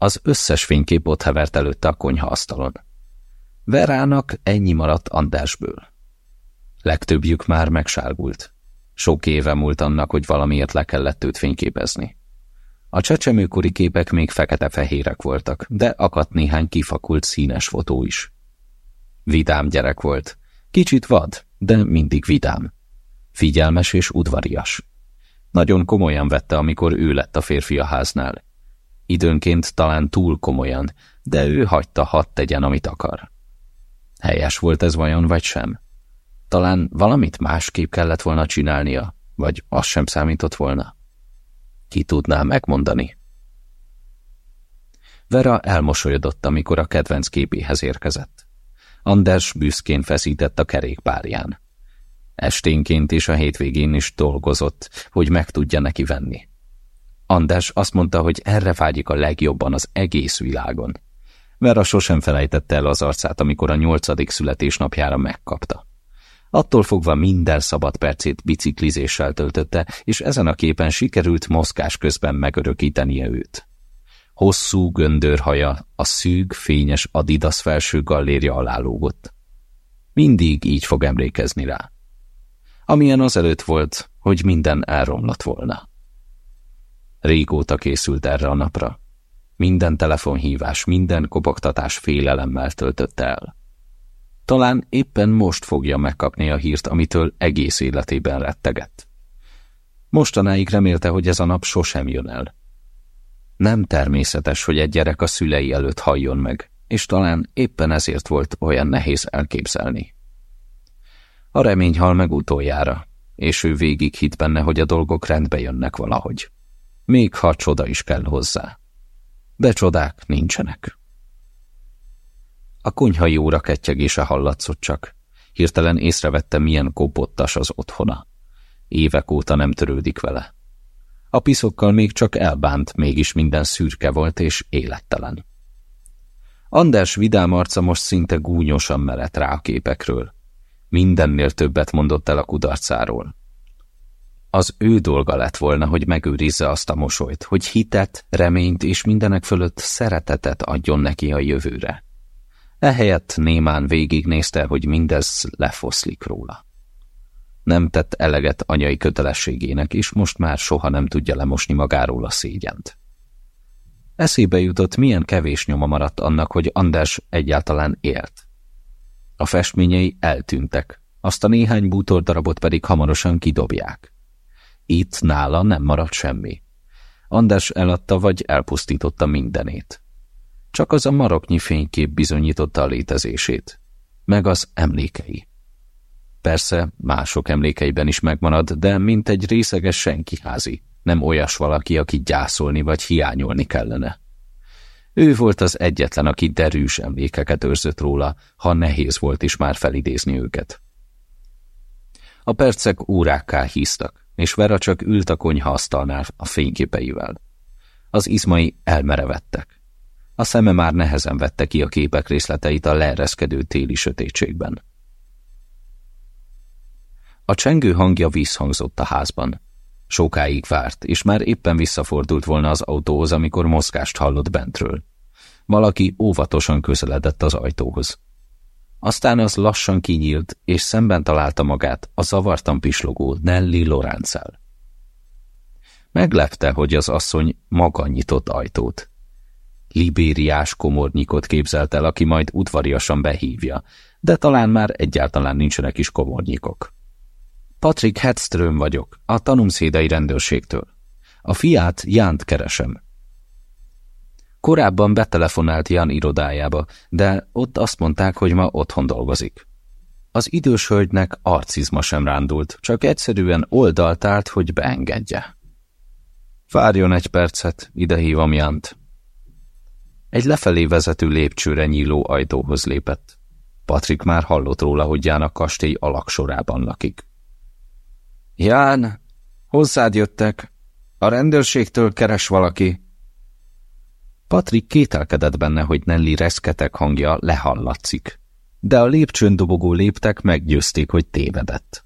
Az összes fénykép ott hevert előtte a konyhaasztalon. Verának ennyi maradt Andásből. Legtöbbjük már megsárgult. Sok éve múlt annak, hogy valamiért le kellett őt fényképezni. A csecsemőkori képek még fekete-fehérek voltak, de akadt néhány kifakult színes fotó is. Vidám gyerek volt. Kicsit vad, de mindig vidám. Figyelmes és udvarias. Nagyon komolyan vette, amikor ő lett a férfi a háznál. Időnként talán túl komolyan, de ő hagyta, hadd tegyen, amit akar. Helyes volt ez vajon, vagy sem? Talán valamit másképp kellett volna csinálnia, vagy az sem számított volna. Ki tudná megmondani? Vera elmosolyodott, amikor a kedvenc képéhez érkezett. Anders büszkén feszített a kerékpárján. Esténként és a hétvégén is dolgozott, hogy meg tudja neki venni. Anders azt mondta, hogy erre vágyik a legjobban az egész világon. Vera sosem felejtette el az arcát, amikor a nyolcadik születésnapjára megkapta. Attól fogva minden szabad percét biciklizéssel töltötte, és ezen a képen sikerült mozgás közben megörökítenie őt. Hosszú göndörhaja a szűk, fényes Adidas felső gallérja alá lógott. Mindig így fog emlékezni rá. Amilyen azelőtt volt, hogy minden elromlott volna. Régóta készült erre a napra. Minden telefonhívás, minden kopogtatás félelemmel töltötte el. Talán éppen most fogja megkapni a hírt, amitől egész életében rettegett. Mostanáig remélte, hogy ez a nap sosem jön el. Nem természetes, hogy egy gyerek a szülei előtt halljon meg, és talán éppen ezért volt olyan nehéz elképzelni. A remény hal meg utoljára, és ő végig hit benne, hogy a dolgok rendbe jönnek valahogy. Még ha csoda is kell hozzá. De csodák nincsenek. A konyhai óra kettyegése hallatszott csak. Hirtelen észrevette, milyen kopottas az otthona. Évek óta nem törődik vele. A piszokkal még csak elbánt, mégis minden szürke volt és élettelen. Anders vidám arca most szinte gúnyosan merett rá a képekről. Mindennél többet mondott el a kudarcáról. Az ő dolga lett volna, hogy megőrizze azt a mosolyt, hogy hitet, reményt és mindenek fölött szeretetet adjon neki a jövőre. Ehelyett némán végignézte, hogy mindez lefoszlik róla. Nem tett eleget anyai kötelességének, és most már soha nem tudja lemosni magáról a szégyent. Eszébe jutott, milyen kevés nyoma maradt annak, hogy Anders egyáltalán élt. A festményei eltűntek, azt a néhány bútordarabot pedig hamarosan kidobják. Itt nála nem maradt semmi. Anders eladta vagy elpusztította mindenét. Csak az a maroknyi fénykép bizonyította a létezését, meg az emlékei. Persze mások emlékeiben is megmarad, de mint egy részeges senkiházi, nem olyas valaki, aki gyászolni vagy hiányolni kellene. Ő volt az egyetlen, aki derűs emlékeket őrzött róla, ha nehéz volt is már felidézni őket. A percek órákká híztak, és Vera csak ült a konyha asztalnál a fényképeivel. Az izmai elmerevettek. A szeme már nehezen vette ki a képek részleteit a leereszkedő téli sötétségben. A csengő hangja visszhangzott a házban. Sokáig várt, és már éppen visszafordult volna az autóhoz, amikor mozgást hallott bentről. Valaki óvatosan közeledett az ajtóhoz. Aztán az lassan kinyílt, és szemben találta magát a zavartan pislogó Nelly Loránccal. Meglepte, hogy az asszony maga nyitott ajtót. Libériás komornyikot képzelt el, aki majd udvariasan behívja, de talán már egyáltalán nincsenek is komornyikok. Patrick Hedström vagyok, a tanumszédai rendőrségtől. A fiát Jánt keresem. Korábban betelefonált Jan irodájába, de ott azt mondták, hogy ma otthon dolgozik. Az idős hölgynek arcizma sem rándult, csak egyszerűen oldalt állt, hogy beengedje. Várjon egy percet, ide hívom Jant. Egy lefelé vezető lépcsőre nyíló ajtóhoz lépett. Patrik már hallott róla, hogy Ján a kastély alaksorában lakik. Ján, hozzád jöttek. A rendőrségtől keres valaki. Patrik kételkedett benne, hogy Nelly reszketek hangja lehallatszik, de a lépcsőn dobogó léptek meggyőzték, hogy tévedett.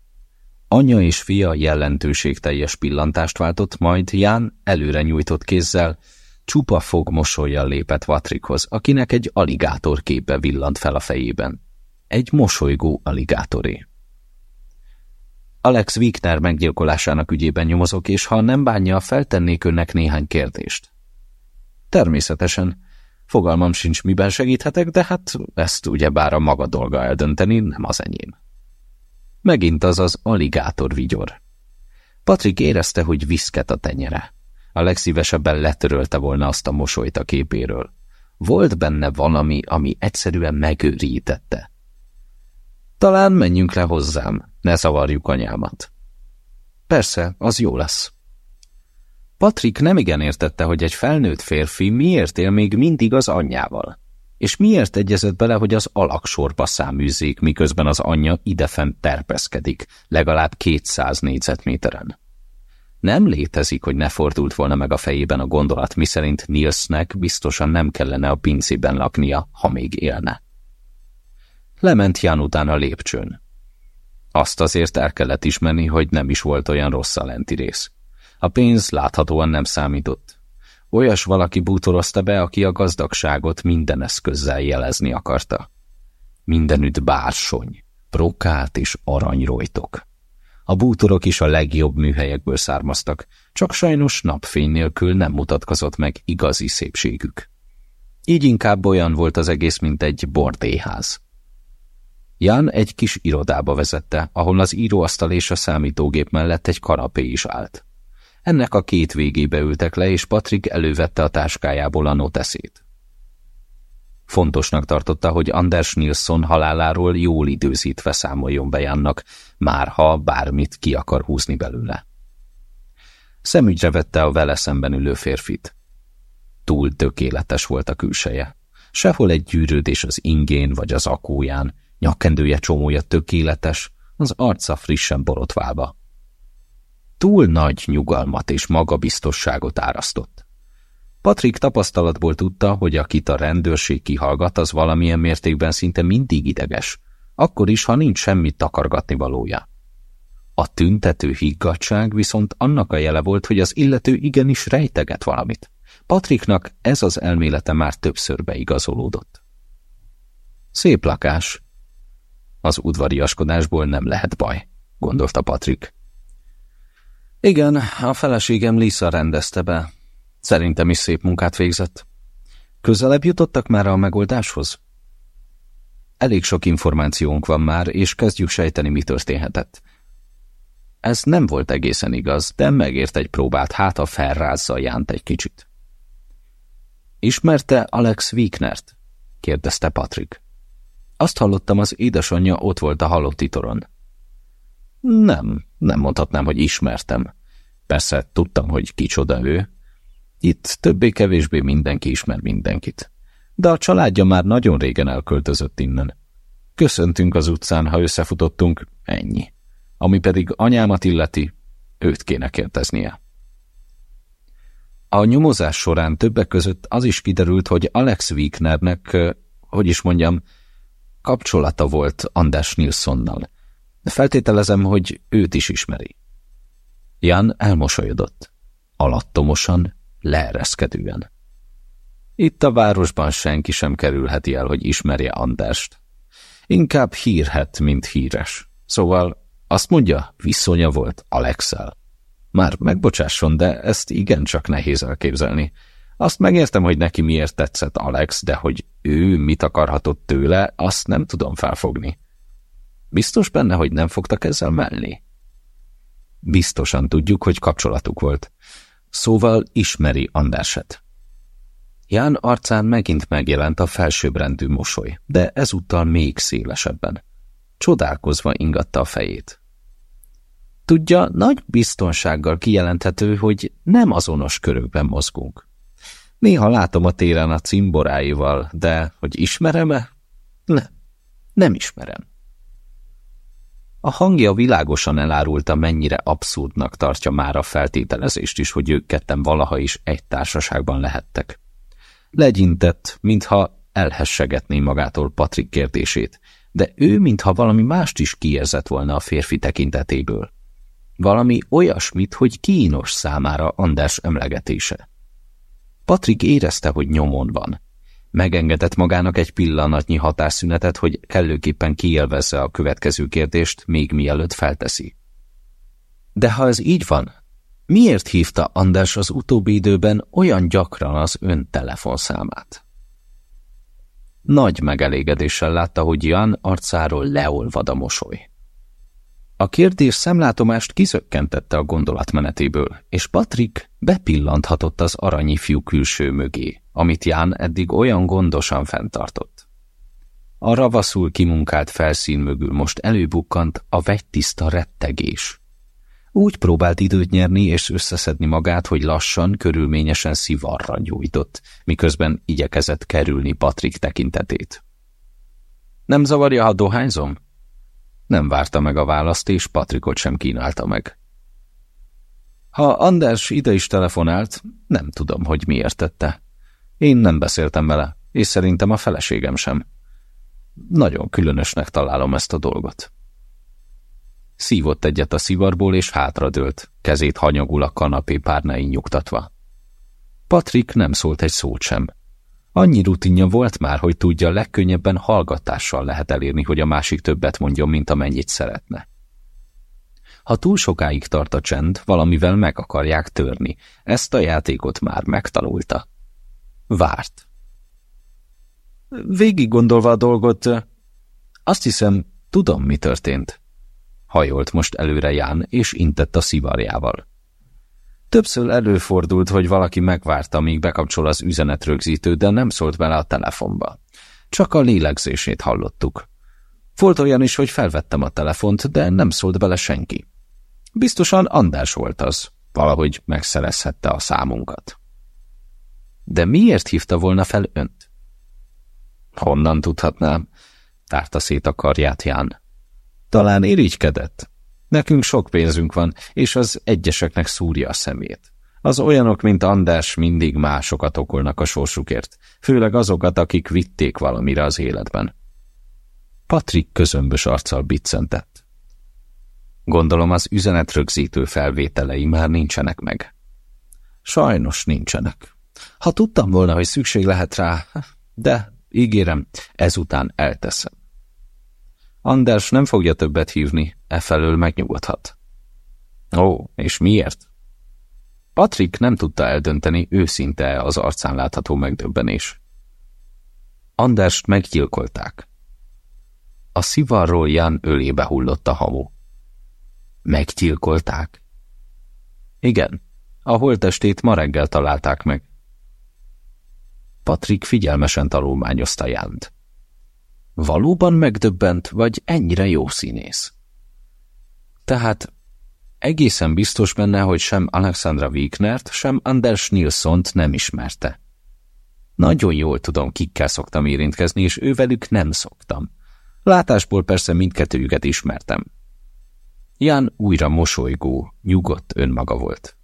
Anya és fia jelentőségteljes pillantást váltott, majd Ján előre nyújtott kézzel, csupa fog mosolyjal lépett Vatrikhoz, akinek egy aligátor képe villant fel a fejében. Egy mosolygó aligátoré. Alex Wigner meggyilkolásának ügyében nyomozok, és ha nem bánja, feltennék önnek néhány kérdést. Természetesen. Fogalmam sincs, miben segíthetek, de hát ezt ugyebár a maga dolga eldönteni, nem az enyém. Megint az az aligátor vigyor. Patrik érezte, hogy viszket a tenyere. A legszívesebben letörölte volna azt a mosolyt a képéről. Volt benne valami, ami egyszerűen megőrítette. Talán menjünk le hozzám, ne zavarjuk anyámat. Persze, az jó lesz. Patrik nemigen értette, hogy egy felnőtt férfi miért él még mindig az anyjával, és miért egyezett bele, hogy az alaksorba száműzzék, miközben az anyja idefent terpeszkedik, legalább 200 négyzetméteren. Nem létezik, hogy ne fordult volna meg a fejében a gondolat, miszerint Nilsnek biztosan nem kellene a pincében laknia, ha még élne. Lement Jan után a lépcsőn. Azt azért el kellett ismerni, hogy nem is volt olyan rossz a lenti rész. A pénz láthatóan nem számított. Olyas valaki bútorozta be, aki a gazdagságot minden eszközzel jelezni akarta. Mindenütt bársony, brokált és aranyrojtok. A bútorok is a legjobb műhelyekből származtak, csak sajnos napfény nélkül nem mutatkozott meg igazi szépségük. Így inkább olyan volt az egész, mint egy bordéház. Jan egy kis irodába vezette, ahol az íróasztal és a számítógép mellett egy kanapé is állt. Ennek a két végébe ültek le, és Patrik elővette a táskájából a noteszét. Fontosnak tartotta, hogy Anders Nilsson haláláról jól időzítve számoljon be Jannak, már ha bármit ki akar húzni belőle. Szemügyre vette a vele szemben ülő férfit. Túl tökéletes volt a külseje. Sehol egy gyűrődés az ingén vagy az akóján, nyakkendője csomója tökéletes, az arca frissen borotválva. Túl nagy nyugalmat és magabiztosságot árasztott. Patrik tapasztalatból tudta, hogy akit a rendőrség kihallgat, az valamilyen mértékben szinte mindig ideges, akkor is, ha nincs semmit takargatni valója. A tüntető higgadság viszont annak a jele volt, hogy az illető igenis rejteget valamit. Patriknak ez az elmélete már többször beigazolódott. Szép lakás. Az udvariaskodásból nem lehet baj, gondolta Patrik. Igen, a feleségem Lisa rendezte be. Szerintem is szép munkát végzett. Közelebb jutottak már a megoldáshoz? Elég sok információnk van már, és kezdjük sejteni, mi történhetett. Ez nem volt egészen igaz, de megért egy próbát, hát a felrázza Jánt egy kicsit. Ismerte Alex Wieknert? kérdezte Patrick. Azt hallottam, az édesanyja ott volt a halotti toron. Nem, nem mondhatnám, hogy ismertem. Persze tudtam, hogy kicsoda ő. Itt többé-kevésbé mindenki ismer mindenkit. De a családja már nagyon régen elköltözött innen. Köszöntünk az utcán, ha összefutottunk, ennyi. Ami pedig anyámat illeti, őt kéne kérdeznie. A nyomozás során többek között az is kiderült, hogy Alex Wignernek, hogy is mondjam, kapcsolata volt Anders Nilssonnal. Feltételezem, hogy őt is ismeri. Jan elmosolyodott. Alattomosan, leereszkedően. Itt a városban senki sem kerülheti el, hogy ismerje Anderst. Inkább hírhet, mint híres. Szóval azt mondja, viszonya volt Alexel. Már megbocsásson, de ezt igencsak nehéz elképzelni. Azt megértem, hogy neki miért tetszett Alex, de hogy ő mit akarhatott tőle, azt nem tudom felfogni. Biztos benne, hogy nem fogtak ezzel mellé? Biztosan tudjuk, hogy kapcsolatuk volt. Szóval ismeri Anderset. Ján arcán megint megjelent a felsőbbrendű mosoly, de ezúttal még szélesebben. Csodálkozva ingatta a fejét. Tudja, nagy biztonsággal kijelenthető, hogy nem azonos körökben mozgunk. Néha látom a téren a cimboráival, de hogy ismerem-e? Ne, nem ismerem. A hangja világosan elárulta, mennyire abszurdnak tartja már a feltételezést is, hogy ők ketten valaha is egy társaságban lehettek. Legyintett, mintha elhessegetné magától Patrik kérdését, de ő mintha valami mást is kiérzett volna a férfi tekintetéből. Valami olyasmit, hogy kínos számára András emlegetése. Patrik érezte, hogy nyomon van. Megengedett magának egy pillanatnyi hatásszünetet, hogy kellőképpen kielvezze a következő kérdést, még mielőtt felteszi. De ha ez így van, miért hívta András az utóbbi időben olyan gyakran az ön telefonszámát? Nagy megelégedéssel látta, hogy Jan arcáról leolvad a mosoly. A kérdés szemlátomást kizökkentette a gondolatmenetéből, és Patrik bepillanthatott az aranyi fiú külső mögé, amit Ján eddig olyan gondosan fenntartott. A ravaszul kimunkált felszín mögül most előbukkant a vegytiszta rettegés. Úgy próbált időt nyerni és összeszedni magát, hogy lassan, körülményesen szivarra nyújtott, miközben igyekezett kerülni Patrik tekintetét. Nem zavarja, ha dohányzom? Nem várta meg a választ, és Patrikot sem kínálta meg. Ha Anders ide is telefonált, nem tudom, hogy miért tette. Én nem beszéltem vele, és szerintem a feleségem sem. Nagyon különösnek találom ezt a dolgot. Szívott egyet a szivarból, és hátradőlt, kezét hanyagul a kanapé párnáin nyugtatva. Patrik nem szólt egy szót sem. Annyi rutinja volt már, hogy tudja, legkönnyebben hallgatással lehet elérni, hogy a másik többet mondjon, mint amennyit szeretne. Ha túl sokáig tart a csend, valamivel meg akarják törni. Ezt a játékot már megtanulta. Várt. Végig gondolva a dolgot, azt hiszem, tudom, mi történt. Hajolt most előre Ján, és intett a szivarjával. Többször előfordult, hogy valaki megvárta, míg bekapcsol az üzenetrögzítő, de nem szólt bele a telefonba. Csak a lélegzését hallottuk. Volt olyan is, hogy felvettem a telefont, de nem szólt bele senki. Biztosan András volt az, valahogy megszerezhette a számunkat. De miért hívta volna fel önt? Honnan tudhatnám? Tárta szét a karját Ján. Talán irigykedett. Nekünk sok pénzünk van, és az egyeseknek szúrja a szemét. Az olyanok, mint András mindig másokat okolnak a sorsukért, főleg azokat, akik vitték valamire az életben. Patrik közömbös arccal biccentett. Gondolom az üzenetrögzítő felvételei már nincsenek meg. Sajnos nincsenek. Ha tudtam volna, hogy szükség lehet rá, de ígérem, ezután elteszem. Anders nem fogja többet hívni, e felől megnyugodhat. Ó, és miért? Patrick nem tudta eldönteni, őszinte az arcán látható megdöbbenés. Anderst meggyilkolták. A szivarról Jan ölébe hullott a hamu. Meggyilkolták? Igen, a holtestét ma reggel találták meg. Patrik figyelmesen tanulmányozta Jánt. Valóban megdöbbent, vagy ennyire jó színész? Tehát egészen biztos benne, hogy sem Alexandra Wieknert, sem Anders Nilssont nem ismerte. Nagyon jól tudom, kikkel szoktam érintkezni, és ővelük nem szoktam. Látásból persze mindkettőjüket ismertem. Jan újra mosolygó, nyugodt önmaga volt.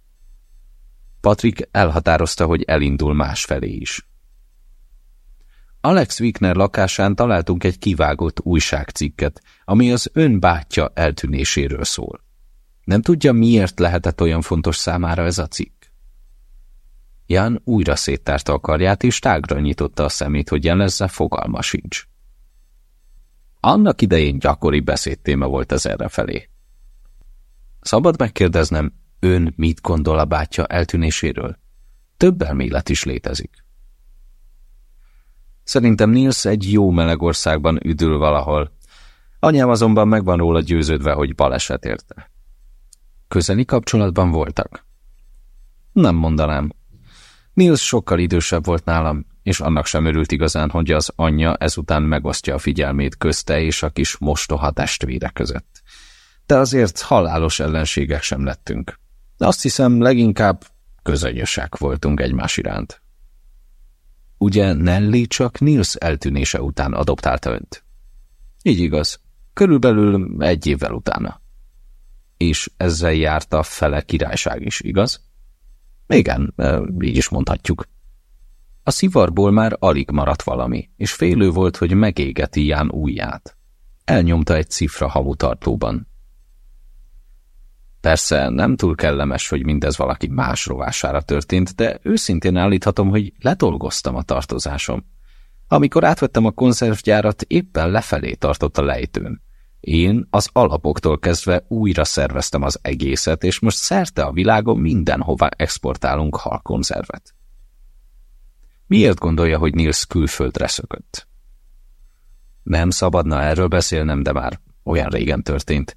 Patrik elhatározta, hogy elindul másfelé is. Alex Wickner lakásán találtunk egy kivágott újságcikket, ami az ön bátyja eltűnéséről szól. Nem tudja, miért lehetett olyan fontos számára ez a cikk? Jan újra széttárta a karját, és tágra nyitotta a szemét, hogy jelezze, fogalma sincs. Annak idején gyakori beszédtéma volt ez errefelé. Szabad megkérdeznem, ön mit gondol a bátyja eltűnéséről? Több elmélet is létezik. Szerintem Nils egy jó meleg országban üdül valahol. Anyám azonban meg van róla győződve, hogy baleset érte. Közeli kapcsolatban voltak? Nem mondanám. Nils sokkal idősebb volt nálam, és annak sem örült igazán, hogy az anyja ezután megosztja a figyelmét közte és a kis mostoha testvére között. De azért halálos ellenségek sem lettünk. Azt hiszem, leginkább közönyösek voltunk egymás iránt. Ugye Nelly csak Nils eltűnése után adoptálta önt? Így igaz. Körülbelül egy évvel utána. És ezzel járt a fele királyság is, igaz? Igen, így is mondhatjuk. A szivarból már alig maradt valami, és félő volt, hogy megégeti Ján ujját. Elnyomta egy cifra hamutartóban. Persze nem túl kellemes, hogy mindez valaki más rovására történt, de őszintén állíthatom, hogy letolgoztam a tartozásom. Amikor átvettem a konzervgyárat, éppen lefelé tartott a lejtőn. Én az alapoktól kezdve újra szerveztem az egészet, és most szerte a világon mindenhová exportálunk halkonzervet. Miért gondolja, hogy Nils külföldre szökött? Nem szabadna erről beszélnem, de már olyan régen történt.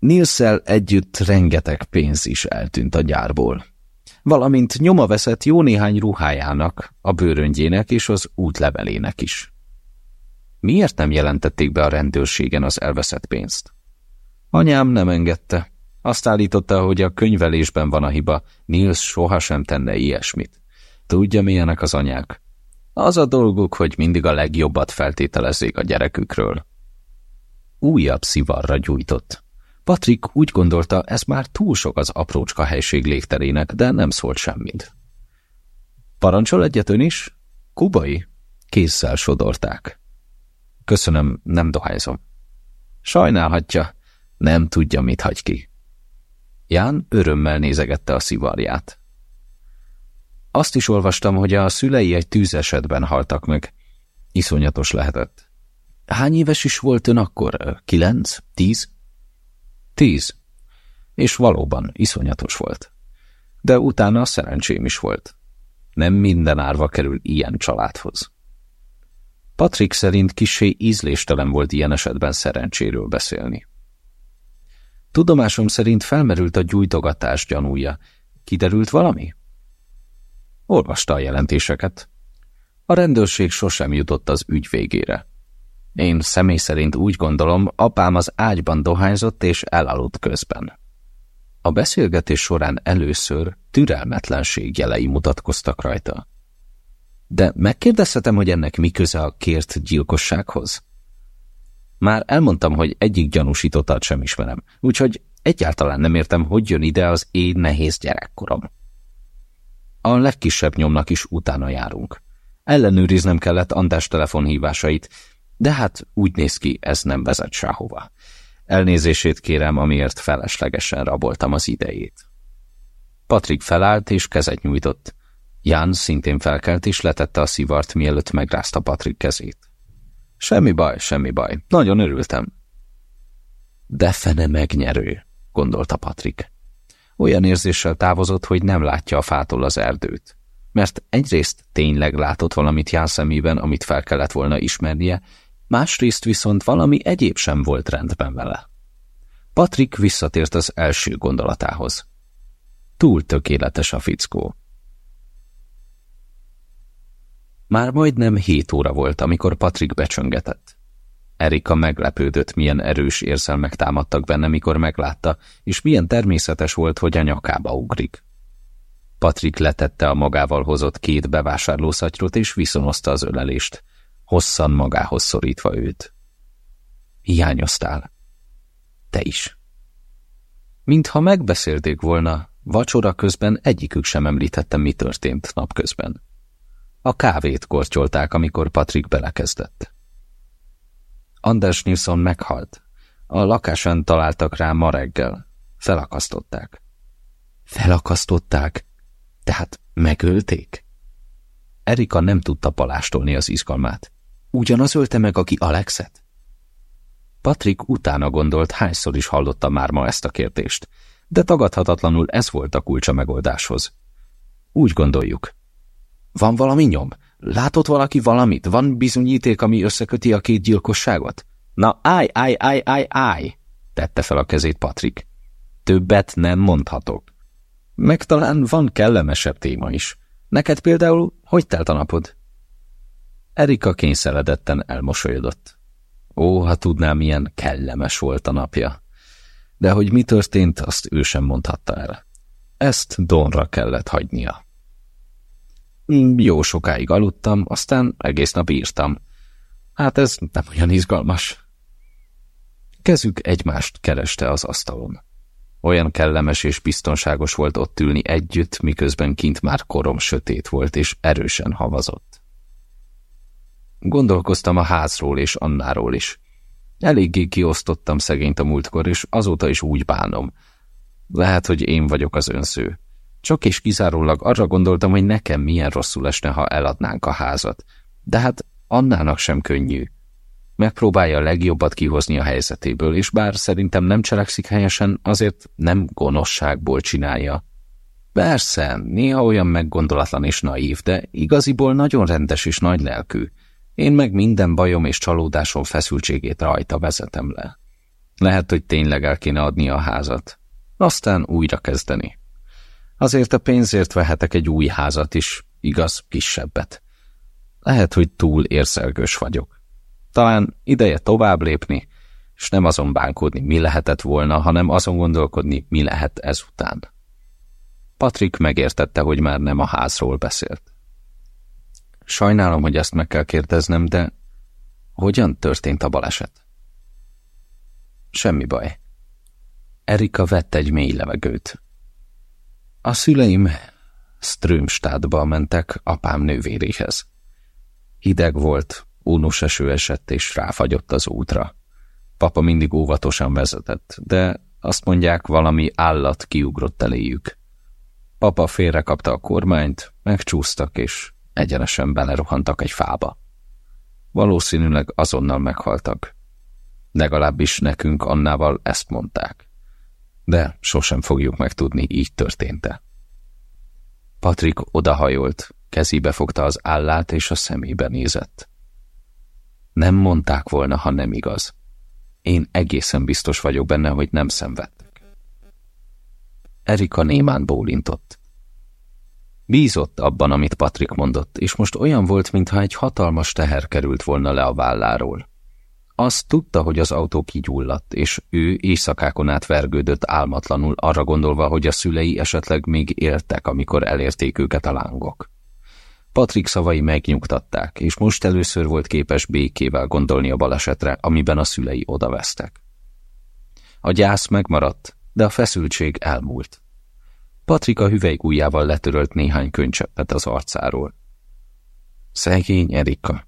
Nilszel együtt rengeteg pénz is eltűnt a gyárból. Valamint nyoma veszett jó néhány ruhájának, a bőröngyének és az útlevelének is. Miért nem jelentették be a rendőrségen az elveszett pénzt? Anyám nem engedte. Azt állította, hogy a könyvelésben van a hiba, Nils sohasem tenne ilyesmit. Tudja, milyenek az anyák. Az a dolguk, hogy mindig a legjobbat feltételezzék a gyerekükről. Újabb szivarra gyújtott. Patrik úgy gondolta, ez már túl sok az aprócska helység légterének, de nem szólt semmit. Parancsol egyet ön is? Kubai? Kézzel sodorták. Köszönöm, nem dohányzom. Sajnálhatja, nem tudja, mit hagy ki. Ján örömmel nézegette a szivarját. Azt is olvastam, hogy a szülei egy tűzesetben haltak meg. Iszonyatos lehetett. Hány éves is volt ön akkor? Kilenc? Tíz? Tíz. És valóban iszonyatos volt. De utána szerencsém is volt. Nem minden árva kerül ilyen családhoz. Patrick szerint kisé ízléstelen volt ilyen esetben szerencséről beszélni. Tudomásom szerint felmerült a gyújtogatás gyanúja. Kiderült valami? Olvasta a jelentéseket. A rendőrség sosem jutott az ügy végére. Én személy szerint úgy gondolom, apám az ágyban dohányzott és elaludt közben. A beszélgetés során először türelmetlenség jelei mutatkoztak rajta. De megkérdezhetem, hogy ennek mi köze a kért gyilkossághoz? Már elmondtam, hogy egyik gyanúsítottat sem ismerem, úgyhogy egyáltalán nem értem, hogy jön ide az én nehéz gyerekkorom. A legkisebb nyomnak is utána járunk. Ellenőriznem kellett András telefonhívásait, de hát úgy néz ki, ez nem vezet sehova. Elnézését kérem, amiért feleslegesen raboltam az idejét. Patrik felállt és kezet nyújtott. Ján szintén felkelt és letette a szivart, mielőtt megrázta Patrik kezét. Semmi baj, semmi baj. Nagyon örültem. De fene megnyerő, gondolta Patrik. Olyan érzéssel távozott, hogy nem látja a fától az erdőt. Mert egyrészt tényleg látott valamit Ján szemében, amit fel kellett volna ismernie, másrészt viszont valami egyéb sem volt rendben vele. Patrik visszatért az első gondolatához. Túl tökéletes a fickó. Már majdnem hét óra volt, amikor Patrik becsöngetett. Erika meglepődött, milyen erős érzelmek támadtak benne, mikor meglátta, és milyen természetes volt, hogy a nyakába ugrik. Patrik letette a magával hozott két bevásárlószatyrot, és viszonozta az ölelést, hosszan magához szorítva őt. Hiányoztál. Te is. Mintha megbeszélték volna, vacsora közben egyikük sem említette, mi történt napközben. A kávét kortyolták, amikor Patrik belekezdett. Anders Nilsson meghalt. A lakásán találtak rá ma reggel. Felakasztották. Felakasztották? Tehát megölték? Erika nem tudta palástolni az izgalmát. Ugyanaz ölte meg, aki Alexet? Patrik utána gondolt, hányszor is hallotta már ma ezt a kérdést, de tagadhatatlanul ez volt a kulcsa megoldáshoz. Úgy gondoljuk. Van valami nyom? Látott valaki valamit? Van bizonyíték, ami összeköti a két gyilkosságot? Na, állj, állj, állj, állj, állj! tette fel a kezét Patrik. Többet nem mondhatok. Meg talán van kellemesebb téma is. Neked például hogy telt a napod? Erika kényszeredetten elmosolyodott. Ó, ha tudnám, milyen kellemes volt a napja. De hogy mi történt, azt ő sem mondhatta el. Ezt Donra kellett hagynia. Jó sokáig aludtam, aztán egész nap írtam. Hát ez nem olyan izgalmas. Kezük egymást kereste az asztalon. Olyan kellemes és biztonságos volt ott ülni együtt, miközben kint már korom sötét volt és erősen havazott. Gondolkoztam a házról és Annáról is. Eléggé kiosztottam szegényt a múltkor, és azóta is úgy bánom. Lehet, hogy én vagyok az önsző. Csak és kizárólag arra gondoltam, hogy nekem milyen rosszul esne, ha eladnánk a házat. De hát annának sem könnyű. Megpróbálja a legjobbat kihozni a helyzetéből, és bár szerintem nem cselekszik helyesen, azért nem gonoszságból csinálja. Persze, néha olyan meggondolatlan és naív, de igaziból nagyon rendes és nagy lelkű. Én meg minden bajom és csalódásom feszültségét rajta vezetem le. Lehet, hogy tényleg el kéne adni a házat. Aztán újra kezdeni. Azért a pénzért vehetek egy új házat is, igaz, kisebbet. Lehet, hogy túl érszelgős vagyok. Talán ideje tovább lépni, és nem azon bánkódni, mi lehetett volna, hanem azon gondolkodni, mi lehet ezután. Patrik megértette, hogy már nem a házról beszélt. Sajnálom, hogy ezt meg kell kérdeznem, de hogyan történt a baleset? Semmi baj. Erika vett egy mély levegőt. A szüleim Strömstadtba mentek apám nővéréhez. Hideg volt, ónus eső esett és ráfagyott az útra. Papa mindig óvatosan vezetett, de azt mondják, valami állat kiugrott eléjük. Papa félrekapta a kormányt, megcsúsztak és egyenesen belerohantak egy fába. Valószínűleg azonnal meghaltak. Legalábbis nekünk Annával ezt mondták. De sosem fogjuk megtudni, így történt-e. Patrik odahajolt, kezébe fogta az állát és a szemébe nézett. Nem mondták volna, ha nem igaz. Én egészen biztos vagyok benne, hogy nem szenvedtek. Erika némán bólintott. Bízott abban, amit Patrik mondott, és most olyan volt, mintha egy hatalmas teher került volna le a válláról. Azt tudta, hogy az autó kigyulladt, és ő éjszakákon át vergődött álmatlanul, arra gondolva, hogy a szülei esetleg még éltek, amikor elérték őket a lángok. Patrik szavai megnyugtatták, és most először volt képes békével gondolni a balesetre, amiben a szülei odavesztek. A gyász megmaradt, de a feszültség elmúlt. Patrika hüvelykújjával letörölt néhány könycseppet az arcáról. Szegény Erika.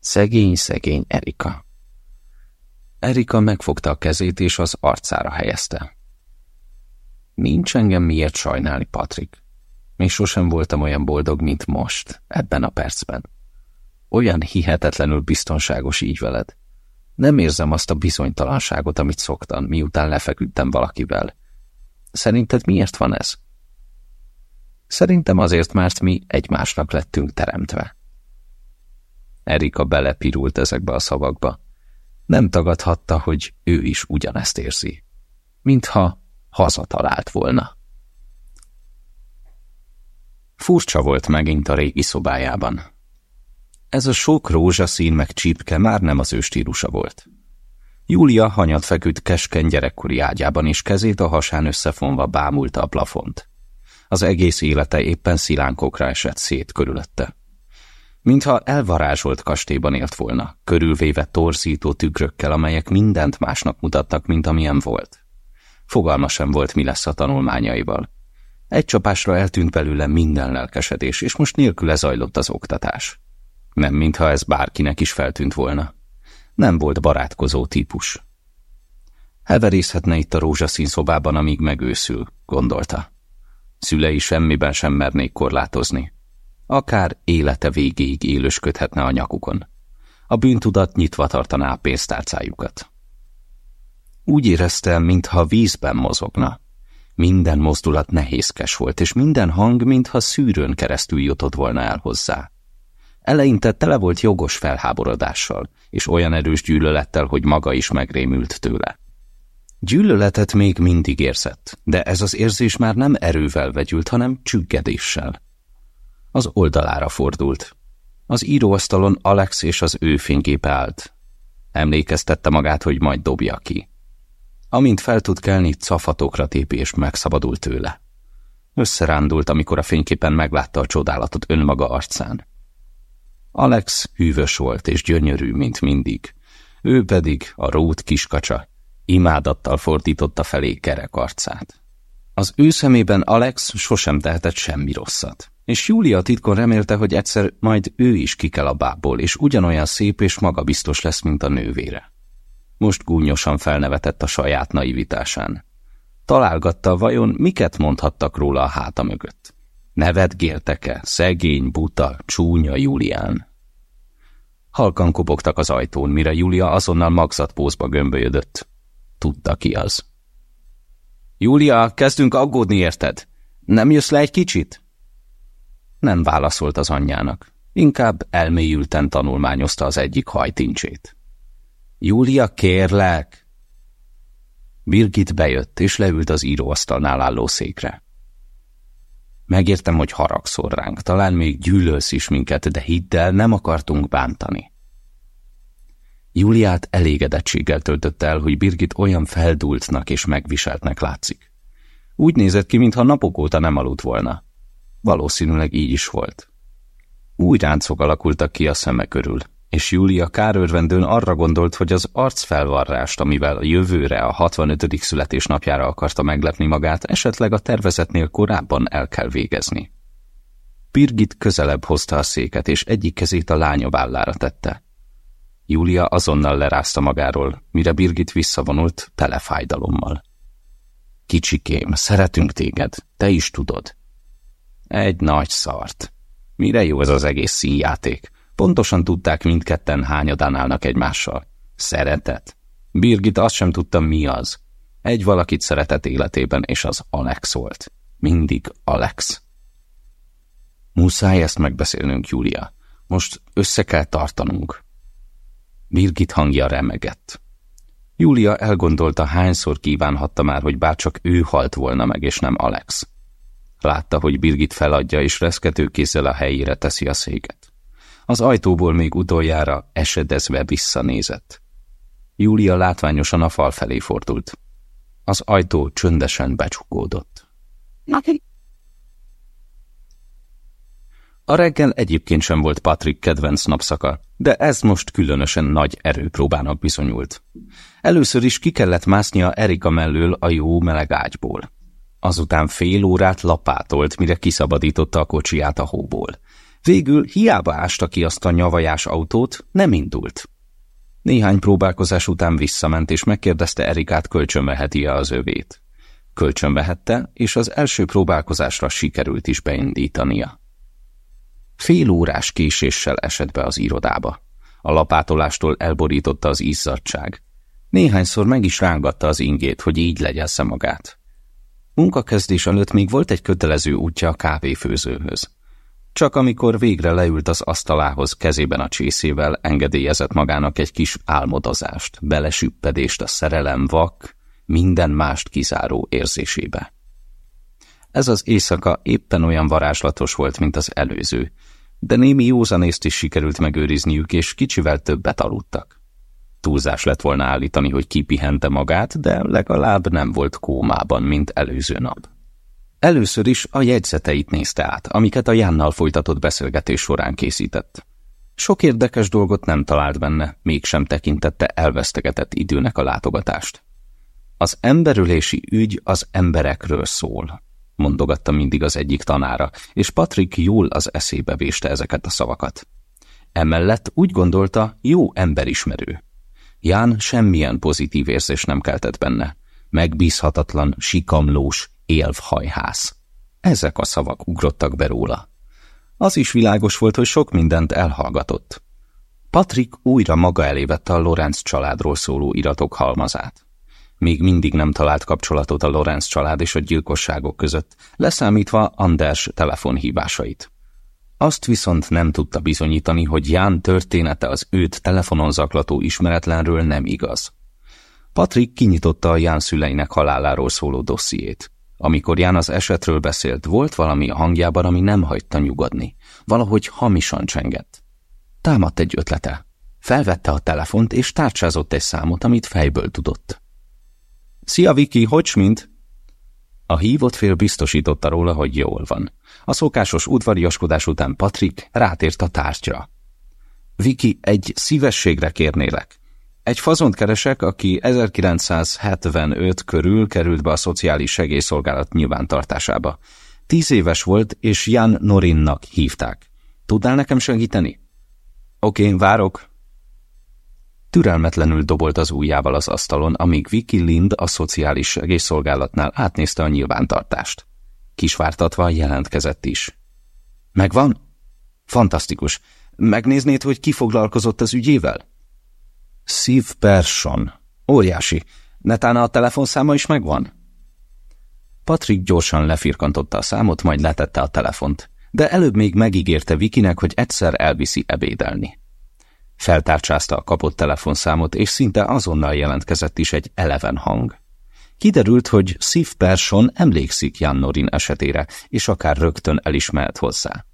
Szegény, szegény Erika. Erika megfogta a kezét és az arcára helyezte. Nincs engem miért sajnálni, Patrik. Még sosem voltam olyan boldog, mint most, ebben a percben. Olyan hihetetlenül biztonságos így veled. Nem érzem azt a bizonytalanságot, amit szoktam, miután lefeküdtem valakivel. Szerinted miért van ez? Szerintem azért, mert mi egymásnak lettünk teremtve. Erika belepirult ezekbe a szavakba. Nem tagadhatta, hogy ő is ugyanezt érzi. Mintha hazatalált volna. Furcsa volt megint a régi szobájában. Ez a sok rózsaszín meg csípke már nem az ő stílusa volt. Júlia hanyat feküdt keskeny gyerekkori ágyában, és kezét a hasán összefonva bámulta a plafont. Az egész élete éppen szilánkokra esett szét körülötte. Mintha elvarázsolt kastélyban élt volna, körülvéve torzító tükrökkel, amelyek mindent másnak mutattak, mint amilyen volt. Fogalma sem volt, mi lesz a tanulmányaival. Egy csapásra eltűnt belőle minden lelkesedés, és most nélküle zajlott az oktatás. Nem mintha ez bárkinek is feltűnt volna. Nem volt barátkozó típus. Heverészhetne itt a rózsaszín szobában, amíg megőszül, gondolta. Szülei semmiben sem mernék korlátozni. Akár élete végéig élősködhetne a nyakukon. A bűntudat nyitva tartaná a pénztárcájukat. Úgy érezte, mintha vízben mozogna. Minden mozdulat nehézkes volt, és minden hang, mintha szűrőn keresztül jutott volna el hozzá. Eleinte tele volt jogos felháborodással, és olyan erős gyűlölettel, hogy maga is megrémült tőle. Gyűlöletet még mindig érzett, de ez az érzés már nem erővel vegyült, hanem csüggedéssel. Az oldalára fordult. Az íróasztalon Alex és az ő fényképe állt. Emlékeztette magát, hogy majd dobja ki. Amint fel tud kelni, cafatokra tépi és megszabadult tőle. Összerándult, amikor a fényképen meglátta a csodálatot önmaga arcán. Alex hűvös volt és gyönyörű, mint mindig. Ő pedig, a rót kiskacsa, imádattal fordította felé kerek arcát. Az ő szemében Alex sosem tehetett semmi rosszat, és Júlia titkon remélte, hogy egyszer majd ő is kikel a bából, és ugyanolyan szép és magabiztos lesz, mint a nővére. Most gúnyosan felnevetett a saját naivitásán. Találgatta, vajon miket mondhattak róla a háta mögött. Nevetgéltek-e, szegény, buta, csúnya Julián? Halkan kopogtak az ajtón, mire Julia azonnal magzatpózba gömbölyödött. Tudta ki az. Julia, kezdünk aggódni érted? Nem jössz le egy kicsit? Nem válaszolt az anyjának. Inkább elmélyülten tanulmányozta az egyik hajtincsét. Júlia, kérlek! Birgit bejött, és leült az íróasztalnál álló székre. Megértem, hogy haragszol ránk, talán még gyűlölsz is minket, de hidd el, nem akartunk bántani. Júliát elégedettséggel töltött el, hogy Birgit olyan feldultnak és megviseltnek látszik. Úgy nézett ki, mintha napok óta nem aludt volna. Valószínűleg így is volt. Új ráncok alakultak ki a szeme körül, és Júlia kárörvendőn arra gondolt, hogy az arcfelvarrást, amivel a jövőre a 65. születésnapjára akarta meglepni magát, esetleg a tervezetnél korábban el kell végezni. Birgit közelebb hozta a széket, és egyik kezét a lánya vállára tette. Júlia azonnal lerázta magáról, mire Birgit visszavonult telefájdalommal. Kicsikém, szeretünk téged, te is tudod. Egy nagy szart. Mire jó ez az egész színjáték? Pontosan tudták mindketten hányadán állnak egymással. Szeretet. Birgit azt sem tudta, mi az. Egy valakit szeretett életében, és az Alex volt. Mindig Alex. Muszáj ezt megbeszélnünk, Júlia. Most össze kell tartanunk. Birgit hangja remegett. Júlia elgondolta, hányszor kívánhatta már, hogy bárcsak ő halt volna meg, és nem Alex. Látta, hogy Birgit feladja, és reszkető kézzel a helyére teszi a széket. Az ajtóból még utoljára esedezve visszanézett. Júlia látványosan a fal felé fordult. Az ajtó csöndesen becsukódott. A reggel egyébként sem volt Patrick kedvenc napszaka, de ez most különösen nagy erőpróbának bizonyult. Először is ki kellett másznia Erika mellől a jó meleg ágyból. Azután fél órát lapátolt, mire kiszabadította a kocsiját a hóból. Végül hiába ásta ki azt a nyavajás autót, nem indult. Néhány próbálkozás után visszament, és megkérdezte Erikát, kölcsönveheti-e az övét. Kölcsönvehette, és az első próbálkozásra sikerült is beindítania. Fél órás késéssel esett be az irodába. A lapátolástól elborította az izzadság. Néhányszor meg is rángatta az ingét, hogy így legyelsze magát. Munkakezdés előtt még volt egy kötelező útja a kávéfőzőhöz. Csak amikor végre leült az asztalához kezében a csészével, engedélyezett magának egy kis álmodozást, belesüppedést a szerelem vak, minden mást kizáró érzésébe. Ez az éjszaka éppen olyan varázslatos volt, mint az előző, de némi józanészt is sikerült megőrizniük, és kicsivel többet aludtak. Túlzás lett volna állítani, hogy kipihente magát, de legalább nem volt kómában, mint előző nap. Először is a jegyzeteit nézte át, amiket a Jánnal folytatott beszélgetés során készített. Sok érdekes dolgot nem talált benne, mégsem tekintette elvesztegetett időnek a látogatást. Az emberülési ügy az emberekről szól, mondogatta mindig az egyik tanára, és Patrick jól az eszébe véste ezeket a szavakat. Emellett úgy gondolta, jó emberismerő. Ján semmilyen pozitív érzés nem keltett benne. Megbízhatatlan, sikamlós, élvhajhász. Ezek a szavak ugrottak be róla. Az is világos volt, hogy sok mindent elhallgatott. Patrick újra maga elé vette a Lorenz családról szóló iratok halmazát. Még mindig nem talált kapcsolatot a Lorenz család és a gyilkosságok között, leszámítva Anders telefonhívásait. Azt viszont nem tudta bizonyítani, hogy Ján története az őt telefonon zaklató ismeretlenről nem igaz. Patrick kinyitotta a Ján szüleinek haláláról szóló dossziét. Amikor Ján az esetről beszélt, volt valami a hangjában, ami nem hagyta nyugodni. Valahogy hamisan csengett. Támadt egy ötlete. Felvette a telefont, és tárcsázott egy számot, amit fejből tudott. Szia, Viki, hogy mint? A hívott fél biztosította róla, hogy jól van. A szokásos udvariaskodás után Patrik rátért a tárgyra. Viki, egy szívességre kérnélek. Egy fazont keresek, aki 1975 körül került be a szociális segélyszolgálat nyilvántartásába. Tíz éves volt, és Jan Norinnak hívták. Tudnál nekem segíteni? Oké, várok. Türelmetlenül dobolt az ujjával az asztalon, amíg Vicky Lind a szociális segélyszolgálatnál átnézte a nyilvántartást. Kisvártatva jelentkezett is. Megvan? Fantasztikus. Megnéznéd, hogy ki foglalkozott az ügyével? Steve Persson. Óriási. Netán a telefonszáma is megvan? Patrick gyorsan lefirkantotta a számot, majd letette a telefont, de előbb még megígérte Vikinek, hogy egyszer elviszi ebédelni. Feltárcsázta a kapott telefonszámot, és szinte azonnal jelentkezett is egy eleven hang. Kiderült, hogy Steve Persson emlékszik Jan Norin esetére, és akár rögtön el is mehet hozzá.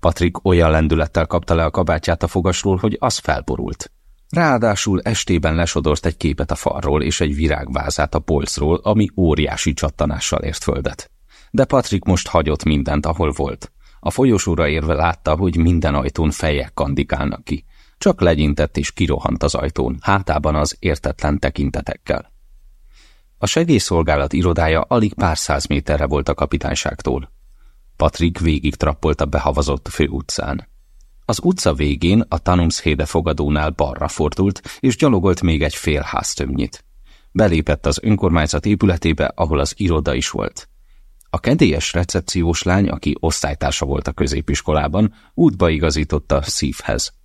Patrick olyan lendülettel kapta le a kabátját a fogasról, hogy az felborult. Ráadásul estében lesodort egy képet a falról és egy virágvázát a polcról, ami óriási csattanással ért földet. De Patrick most hagyott mindent, ahol volt. A folyosóra érve látta, hogy minden ajtón fejek kandikálnak ki. Csak legyintett és kirohant az ajtón, hátában az értetlen tekintetekkel. A segélyszolgálat irodája alig pár száz méterre volt a kapitányságtól. Patrick végig trappolt a behavazott főutcán. Az utca végén a Tanumshede fogadónál balra fordult, és gyalogolt még egy fél háztömnyit. Belépett az önkormányzat épületébe, ahol az iroda is volt. A kedélyes recepciós lány, aki osztálytársa volt a középiskolában, útba igazította Szívhez.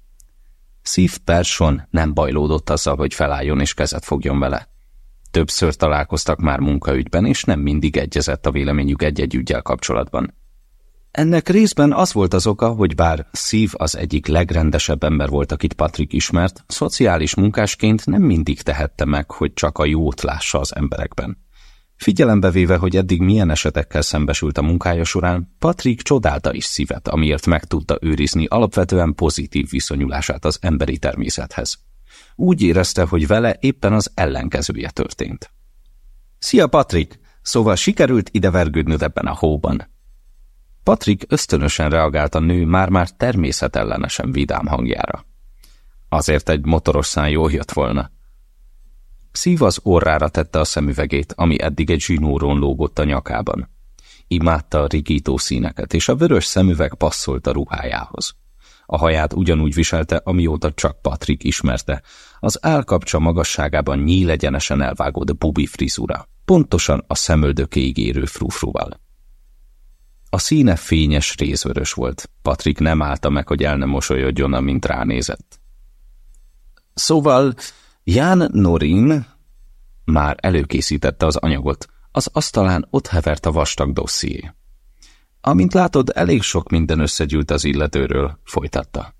Szív Persson nem bajlódott azzal, hogy felálljon és kezet fogjon vele. Többször találkoztak már munkaügyben, és nem mindig egyezett a véleményük egy-egy ügyel kapcsolatban. Ennek részben az volt az oka, hogy bár Szív az egyik legrendesebb ember volt, akit Patrick ismert, szociális munkásként nem mindig tehette meg, hogy csak a jót lássa az emberekben. Figyelembe véve, hogy eddig milyen esetekkel szembesült a munkája során, Patrick csodálta is szívet, amiért meg tudta őrizni alapvetően pozitív viszonyulását az emberi természethez. Úgy érezte, hogy vele éppen az ellenkezője történt. Szia, Patrick! Szóval sikerült ide vergődnöd ebben a hóban. Patrick ösztönösen reagált a nő már-már természetellenesen vidám hangjára. Azért egy motoros szán jól jött volna. Szív az orrára tette a szemüvegét, ami eddig egy zsinórón lógott a nyakában. Imádta a rigító színeket, és a vörös szemüveg passzolt a ruhájához. A haját ugyanúgy viselte, amióta csak Patrick ismerte. Az állkapcsa magasságában nyílegyenesen elvágódó bubi frizura, pontosan a szemöldökéig érő frufruval. A színe fényes részvörös volt. Patrik nem állta meg, hogy el nem mosolyodjon, amint ránézett. Szóval Ján Norin már előkészítette az anyagot. Az asztalán ott hevert a vastag dosszié. Amint látod, elég sok minden összegyűlt az illetőről, folytatta.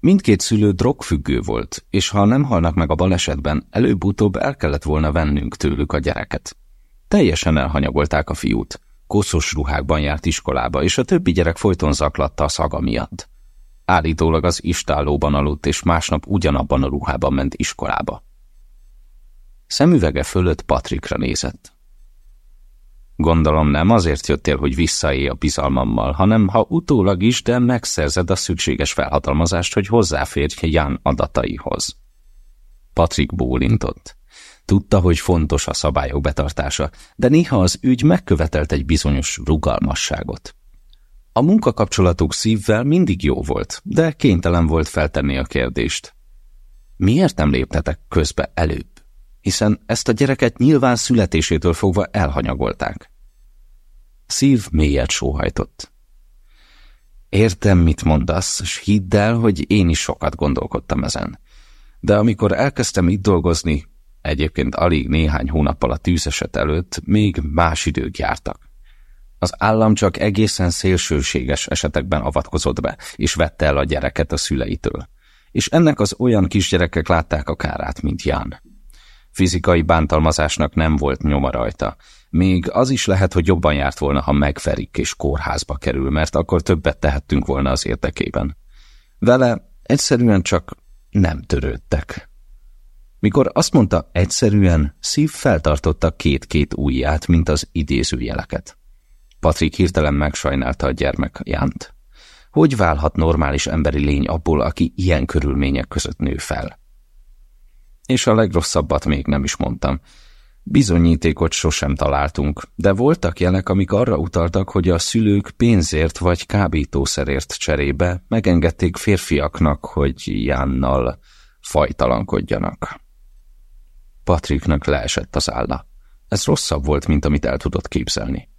Mindkét szülő drogfüggő volt, és ha nem halnak meg a balesetben, előbb-utóbb el kellett volna vennünk tőlük a gyereket. Teljesen elhanyagolták a fiút koszos ruhákban járt iskolába, és a többi gyerek folyton zaklatta a szaga miatt. Állítólag az istállóban aludt, és másnap ugyanabban a ruhában ment iskolába. Szemüvege fölött Patrikra nézett. Gondolom nem azért jöttél, hogy visszaélj a bizalmammal, hanem ha utólag is, de megszerzed a szükséges felhatalmazást, hogy hozzáférj Jan adataihoz. Patrik bólintott. Tudta, hogy fontos a szabályok betartása, de néha az ügy megkövetelt egy bizonyos rugalmasságot. A munkakapcsolatuk szívvel mindig jó volt, de kénytelen volt feltenni a kérdést. Miért nem léptetek közbe előbb? Hiszen ezt a gyereket nyilván születésétől fogva elhanyagolták. Szív mélyet sóhajtott. Értem, mit mondasz, s hidd el, hogy én is sokat gondolkodtam ezen. De amikor elkezdtem itt dolgozni, Egyébként alig néhány hónappal a tűzeset előtt még más idők jártak. Az állam csak egészen szélsőséges esetekben avatkozott be, és vette el a gyereket a szüleitől. És ennek az olyan kisgyerekek látták a kárát, mint Ján. Fizikai bántalmazásnak nem volt nyoma rajta. Még az is lehet, hogy jobban járt volna, ha megverik és kórházba kerül, mert akkor többet tehettünk volna az érdekében. Vele egyszerűen csak nem törődtek. Mikor azt mondta egyszerűen, szív feltartotta két-két ujját, mint az idézőjeleket. Patrik hirtelen megsajnálta a gyermek Jánt. Hogy válhat normális emberi lény abból, aki ilyen körülmények között nő fel? És a legrosszabbat még nem is mondtam. Bizonyítékot sosem találtunk, de voltak jelek, amik arra utaltak, hogy a szülők pénzért vagy kábítószerért cserébe megengedték férfiaknak, hogy Jánnal fajtalankodjanak. Patricknak leesett az álla. Ez rosszabb volt, mint amit el tudott képzelni.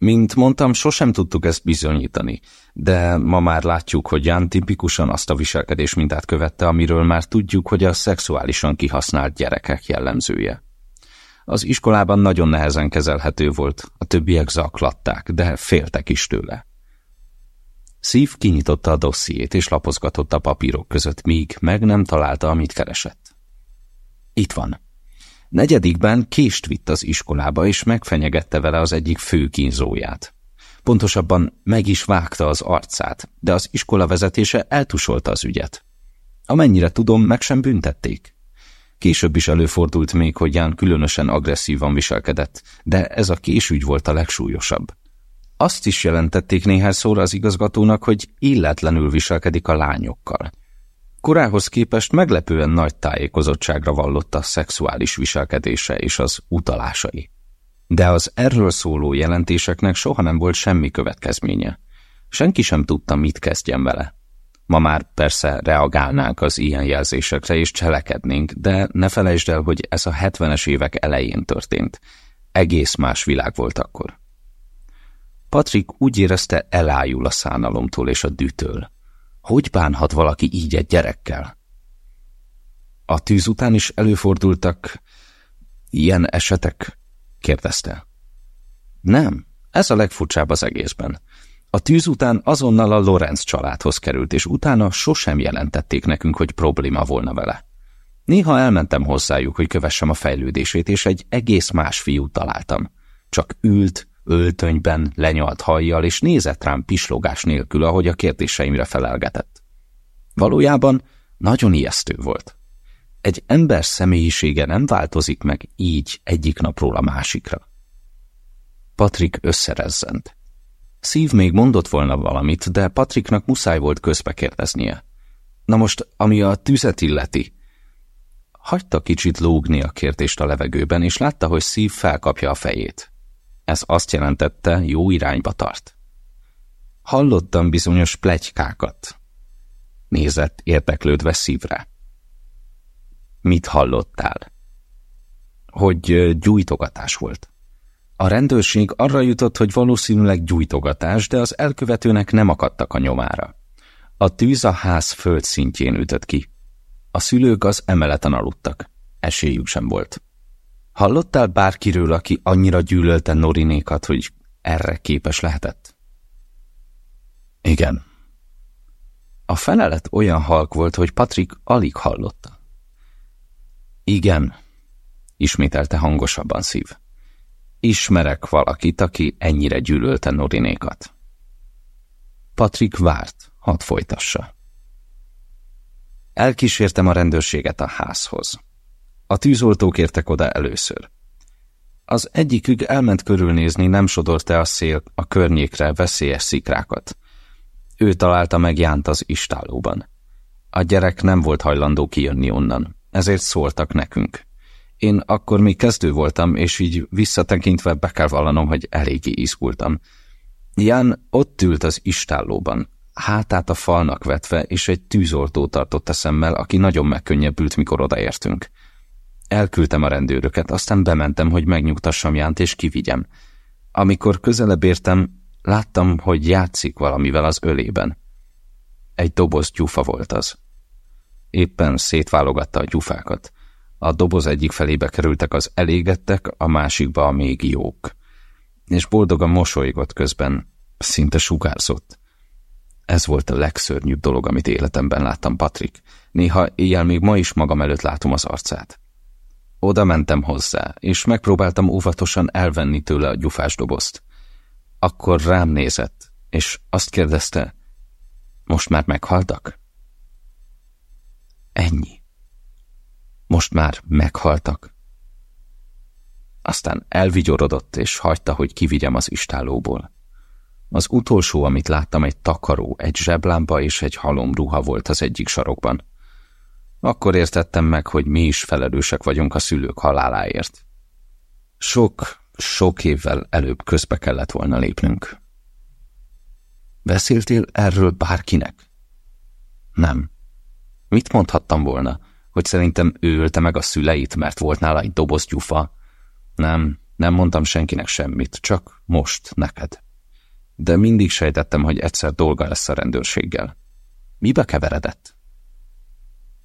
Mint mondtam, sosem tudtuk ezt bizonyítani, de ma már látjuk, hogy Jan tipikusan azt a viselkedés mintát követte, amiről már tudjuk, hogy a szexuálisan kihasznált gyerekek jellemzője. Az iskolában nagyon nehezen kezelhető volt, a többiek zaklatták, de féltek is tőle. Szív kinyitotta a dossziét és lapozgatott a papírok között, míg meg nem találta, amit keresett. Itt van. Negyedikben kést vitt az iskolába, és megfenyegette vele az egyik fő kínzóját. Pontosabban meg is vágta az arcát, de az iskola vezetése eltusolta az ügyet. Amennyire tudom, meg sem büntették. Később is előfordult még, hogy Ján különösen agresszívan viselkedett, de ez a késügy volt a legsúlyosabb. Azt is jelentették néhány szóra az igazgatónak, hogy illetlenül viselkedik a lányokkal. Korához képest meglepően nagy tájékozottságra vallott a szexuális viselkedése és az utalásai. De az erről szóló jelentéseknek soha nem volt semmi következménye. Senki sem tudta, mit kezdjen vele. Ma már persze reagálnánk az ilyen jelzésekre és cselekednénk, de ne felejtsd el, hogy ez a 70-es évek elején történt. Egész más világ volt akkor. Patrick úgy érezte elájul a szánalomtól és a dűtől. Hogy bánhat valaki így egy gyerekkel? A tűz után is előfordultak ilyen esetek? kérdezte. Nem, ez a legfurcsább az egészben. A tűz után azonnal a Lorenz családhoz került, és utána sosem jelentették nekünk, hogy probléma volna vele. Néha elmentem hozzájuk, hogy kövessem a fejlődését, és egy egész más fiút találtam. Csak ült, öltönyben, lenyalt hajjal, és nézett rám pislogás nélkül, ahogy a kérdéseimre felelgetett. Valójában nagyon ijesztő volt. Egy ember személyisége nem változik meg így egyik napról a másikra. Patrik összerezzent. Szív még mondott volna valamit, de Patriknak muszáj volt közbe kérdeznie. Na most, ami a tüzet illeti. Hagyta kicsit lógni a kérdést a levegőben, és látta, hogy Szív felkapja a fejét. Ez azt jelentette, jó irányba tart. Hallottam bizonyos plegykákat. Nézett érdeklődve szívre. Mit hallottál? Hogy gyújtogatás volt. A rendőrség arra jutott, hogy valószínűleg gyújtogatás, de az elkövetőnek nem akadtak a nyomára. A tűz a ház földszintjén ütött ki. A szülők az emeleten aludtak. Esélyük sem volt. Hallottál bárkiről, aki annyira gyűlölte Norinékat, hogy erre képes lehetett? Igen. A felelet olyan halk volt, hogy Patrik alig hallotta. Igen, ismételte hangosabban szív. Ismerek valakit, aki ennyire gyűlölte Norinékat. Patrik várt, hadd folytassa. Elkísértem a rendőrséget a házhoz. A tűzoltók értek oda először. Az egyikük elment körülnézni, nem sodorta a szél a környékre veszélyes szikrákat. Ő találta meg Jánt az istálóban. A gyerek nem volt hajlandó kijönni onnan, ezért szóltak nekünk. Én akkor még kezdő voltam, és így visszatekintve be kell vallanom, hogy eléggé izgultam. Ján ott ült az istállóban, hátát a falnak vetve, és egy tűzoltó tartott a szemmel, aki nagyon megkönnyebbült, mikor odaértünk. Elküldtem a rendőröket, aztán bementem, hogy megnyugtassam Jánt és kivigyem. Amikor közelebb értem, láttam, hogy játszik valamivel az ölében. Egy doboz gyufa volt az. Éppen szétválogatta a gyufákat. A doboz egyik felébe kerültek az elégettek, a másikba a még jók. És boldogan mosolygott közben, szinte sugárzott. Ez volt a legszörnyűbb dolog, amit életemben láttam, Patrik. Néha éjjel még ma is magam előtt látom az arcát. Oda mentem hozzá, és megpróbáltam óvatosan elvenni tőle a gyufás dobozt. Akkor rám nézett, és azt kérdezte, most már meghaltak? Ennyi. Most már meghaltak. Aztán elvigyorodott, és hagyta, hogy kivigyem az istálóból. Az utolsó, amit láttam, egy takaró, egy zseblámpa és egy halomruha volt az egyik sarokban. Akkor értettem meg, hogy mi is felelősek vagyunk a szülők haláláért. Sok, sok évvel előbb közbe kellett volna lépnünk. Beszéltél erről bárkinek? Nem. Mit mondhattam volna? Hogy szerintem ő ölte meg a szüleit, mert volt nála egy doboz gyufa? Nem, nem mondtam senkinek semmit, csak most, neked. De mindig sejtettem, hogy egyszer dolga lesz a rendőrséggel. Mibe keveredett?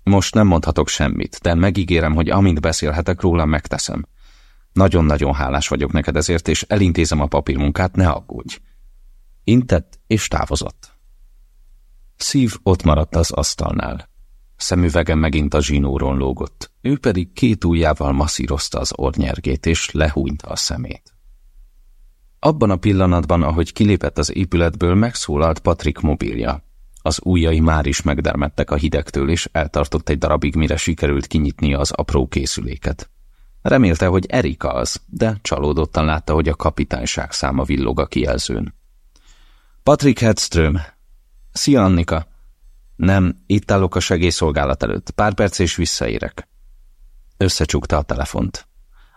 Most nem mondhatok semmit, de megígérem, hogy amint beszélhetek róla, megteszem. Nagyon-nagyon hálás vagyok neked ezért, és elintézem a papírmunkát, ne aggódj. Intett és távozott. Szív ott maradt az asztalnál. Szemüvege megint a zsinóron lógott, ő pedig két ujjával masszírozta az ornyergét, és lehúnyta a szemét. Abban a pillanatban, ahogy kilépett az épületből, megszólalt Patrik mobilja. Az ujjai már is megdermedtek a hidegtől, és eltartott egy darabig, mire sikerült kinyitnia az apró készüléket. Remélte, hogy Erika az, de csalódottan látta, hogy a kapitányság száma villog a kijelzőn. Patrick Hedström. Szia, Annika. Nem, itt állok a segélyszolgálat előtt. Pár perc és visszaérek. Összecsukta a telefont.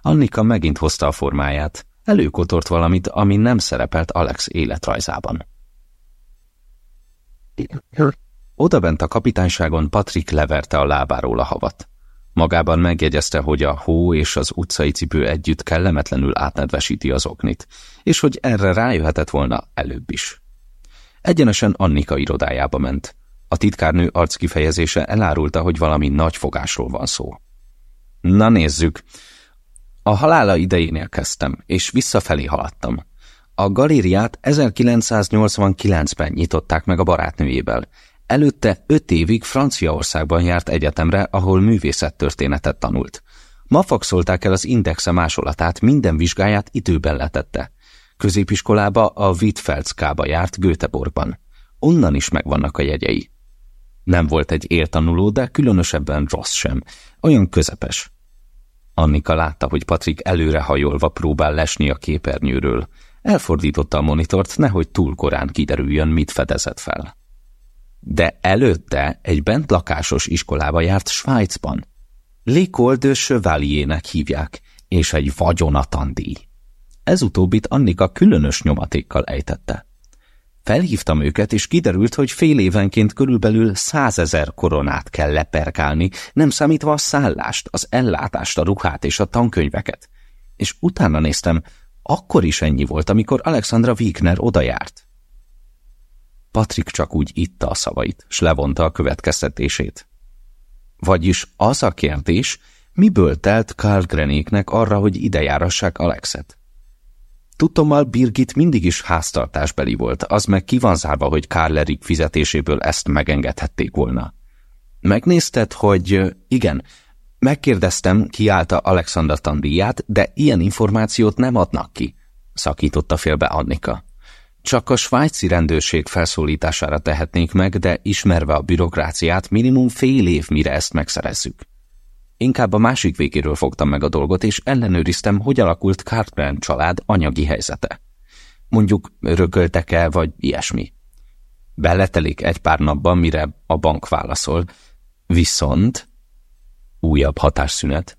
Annika megint hozta a formáját. Előkotort valamit, ami nem szerepelt Alex életrajzában. Odabent a kapitányságon Patrick leverte a lábáról a havat. Magában megjegyezte, hogy a hó és az utcai cipő együtt kellemetlenül átnedvesíti az oknit, és hogy erre rájöhetett volna előbb is. Egyenesen Annika irodájába ment. A titkárnő arckifejezése elárulta, hogy valami nagy fogásról van szó. Na nézzük. A halála idejénél kezdtem, és visszafelé haladtam. A galériát 1989-ben nyitották meg a barátnőjével. Előtte öt évig Franciaországban járt egyetemre, ahol művészettörténetet tanult. Ma fakszolták el az indexe másolatát, minden vizsgáját időben letette. Középiskolába a Wittfeldskába járt Göteborgban. Onnan is megvannak a jegyei. Nem volt egy értanuló, de különösebben rossz sem. Olyan közepes. Annika látta, hogy Patrik előrehajolva próbál lesni a képernyőről. Elfordította a monitort, nehogy túl korán kiderüljön, mit fedezett fel. De előtte egy bentlakásos iskolába járt Svájcban. L'école de Chevalier-nek hívják, és egy vagyonatandíj. Ez utóbbit Annika különös nyomatékkal ejtette. Felhívtam őket, és kiderült, hogy fél évenként körülbelül százezer koronát kell leperkálni, nem számítva a szállást, az ellátást, a ruhát és a tankönyveket. És utána néztem, akkor is ennyi volt, amikor Alexandra Wigner odajárt. Patrik csak úgy itta a szavait, s levonta a következtetését. Vagyis az a kérdés, miből telt Karl Grenéknek arra, hogy ide járassák Alexet? Tudtommal Birgit mindig is háztartásbeli volt, az meg ki van zárva, hogy Kárlerik fizetéséből ezt megengedhették volna. Megnézted, hogy igen, megkérdeztem, kiállta Alexander tandíját, de ilyen információt nem adnak ki, szakította félbe Annika. Csak a svájci rendőrség felszólítására tehetnénk meg, de ismerve a bürokráciát, minimum fél év, mire ezt megszerezzük. Inkább a másik végéről fogtam meg a dolgot, és ellenőriztem, hogy alakult Cartman család anyagi helyzete. Mondjuk rögöltek-e, vagy ilyesmi. Beletelik egy pár napban, mire a bank válaszol. Viszont... Újabb hatásszünet.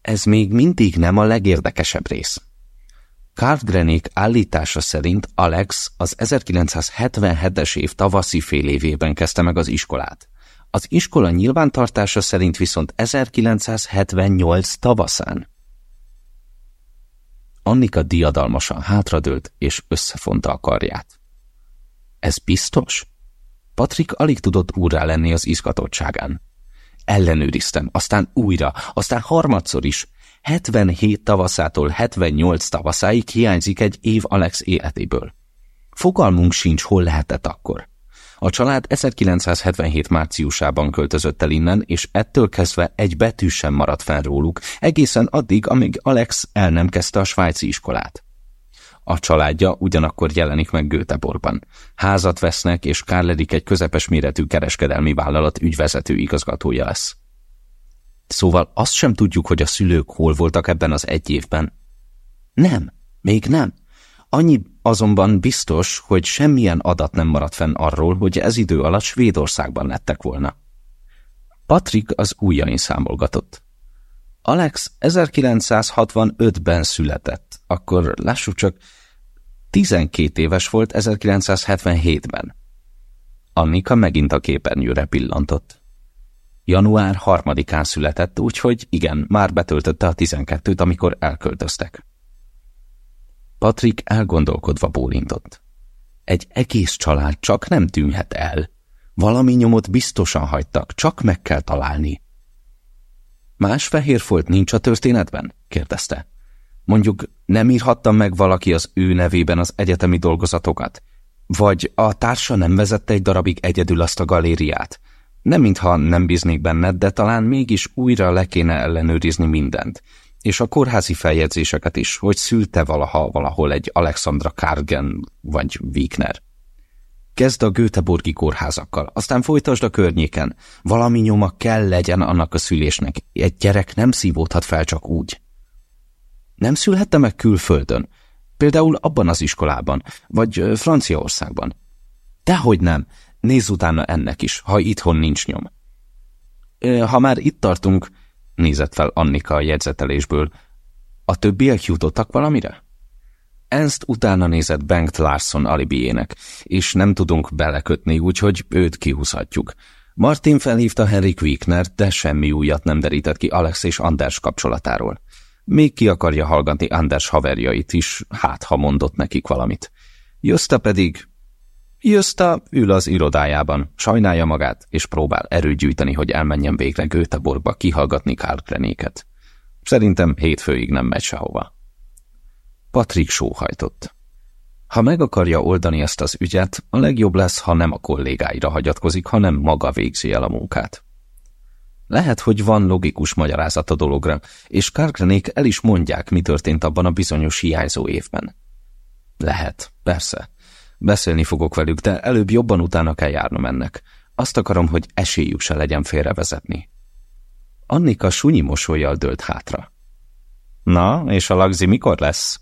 Ez még mindig nem a legérdekesebb rész. Cartgrenék állítása szerint Alex az 1977-es év tavaszi fél évében kezdte meg az iskolát. Az iskola nyilvántartása szerint viszont 1978 tavaszán. Annika diadalmasan hátradőlt és összefonta a karját. Ez biztos? Patrik alig tudott úrrá lenni az izgatottságán. Ellenőriztem, aztán újra, aztán harmadszor is. 77 tavaszától 78 tavaszáig hiányzik egy év Alex életéből. Fogalmunk sincs, hol lehetett akkor. A család 1977 márciusában költözött el innen, és ettől kezdve egy betű sem maradt fel róluk, egészen addig, amíg Alex el nem kezdte a svájci iskolát. A családja ugyanakkor jelenik meg Göteborgban. Házat vesznek, és Kárledik egy közepes méretű kereskedelmi vállalat ügyvezető igazgatója lesz. Szóval azt sem tudjuk, hogy a szülők hol voltak ebben az egy évben. Nem, még nem. Annyi azonban biztos, hogy semmilyen adat nem maradt fenn arról, hogy ez idő alatt Svédországban lettek volna. Patrick az ujjain számolgatott. Alex 1965-ben született, akkor lássuk csak, 12 éves volt 1977-ben. Annika megint a képernyőre pillantott. Január harmadikán született, úgyhogy igen, már betöltötte a tizenkettőt, amikor elköltöztek. Patrik elgondolkodva bólintott. Egy egész család csak nem tűnhet el. Valami nyomot biztosan hagytak, csak meg kell találni. Más fehér folt nincs a történetben? kérdezte. Mondjuk nem írhattam meg valaki az ő nevében az egyetemi dolgozatokat? Vagy a társa nem vezette egy darabig egyedül azt a galériát? Nem mintha nem bíznék benned, de talán mégis újra le kéne ellenőrizni mindent. És a kórházi feljegyzéseket is, hogy szülte valaha valahol egy Alexandra Kargen vagy Wigner. Kezd a Göteborgi kórházakkal, aztán folytasd a környéken. Valami nyoma kell legyen annak a szülésnek. Egy gyerek nem szívódhat fel csak úgy. Nem szülhette meg külföldön? Például abban az iskolában, vagy Franciaországban? Dehogy nem. Nézz utána ennek is, ha itthon nincs nyom. Ha már itt tartunk, nézett fel Annika a jegyzetelésből, a többiek jutottak valamire? Ernst utána nézett Bengt Larson alibiének, és nem tudunk belekötni, úgyhogy őt kihúzhatjuk. Martin felhívta Henrik Wigner, de semmi újat nem derített ki Alex és Anders kapcsolatáról. Még ki akarja hallgatni Anders haverjait is, hát ha mondott nekik valamit. Jösta pedig... Jösta ül az irodájában, sajnálja magát, és próbál erőt gyűjteni, hogy elmenjen végre Göteborgba kihallgatni Kárkrenéket. Szerintem hétfőig nem megy sehova. Patrik sóhajtott. Ha meg akarja oldani ezt az ügyet, a legjobb lesz, ha nem a kollégáira hagyatkozik, hanem maga végzi el a munkát. Lehet, hogy van logikus magyarázat a dologra, és Karkrenék el is mondják, mi történt abban a bizonyos hiányzó évben. Lehet, persze. Beszélni fogok velük, de előbb jobban utána kell járnom ennek. Azt akarom, hogy esélyük se legyen félrevezetni. Annika sunyi mosolyjal dőlt hátra. Na, és a lagzi mikor lesz?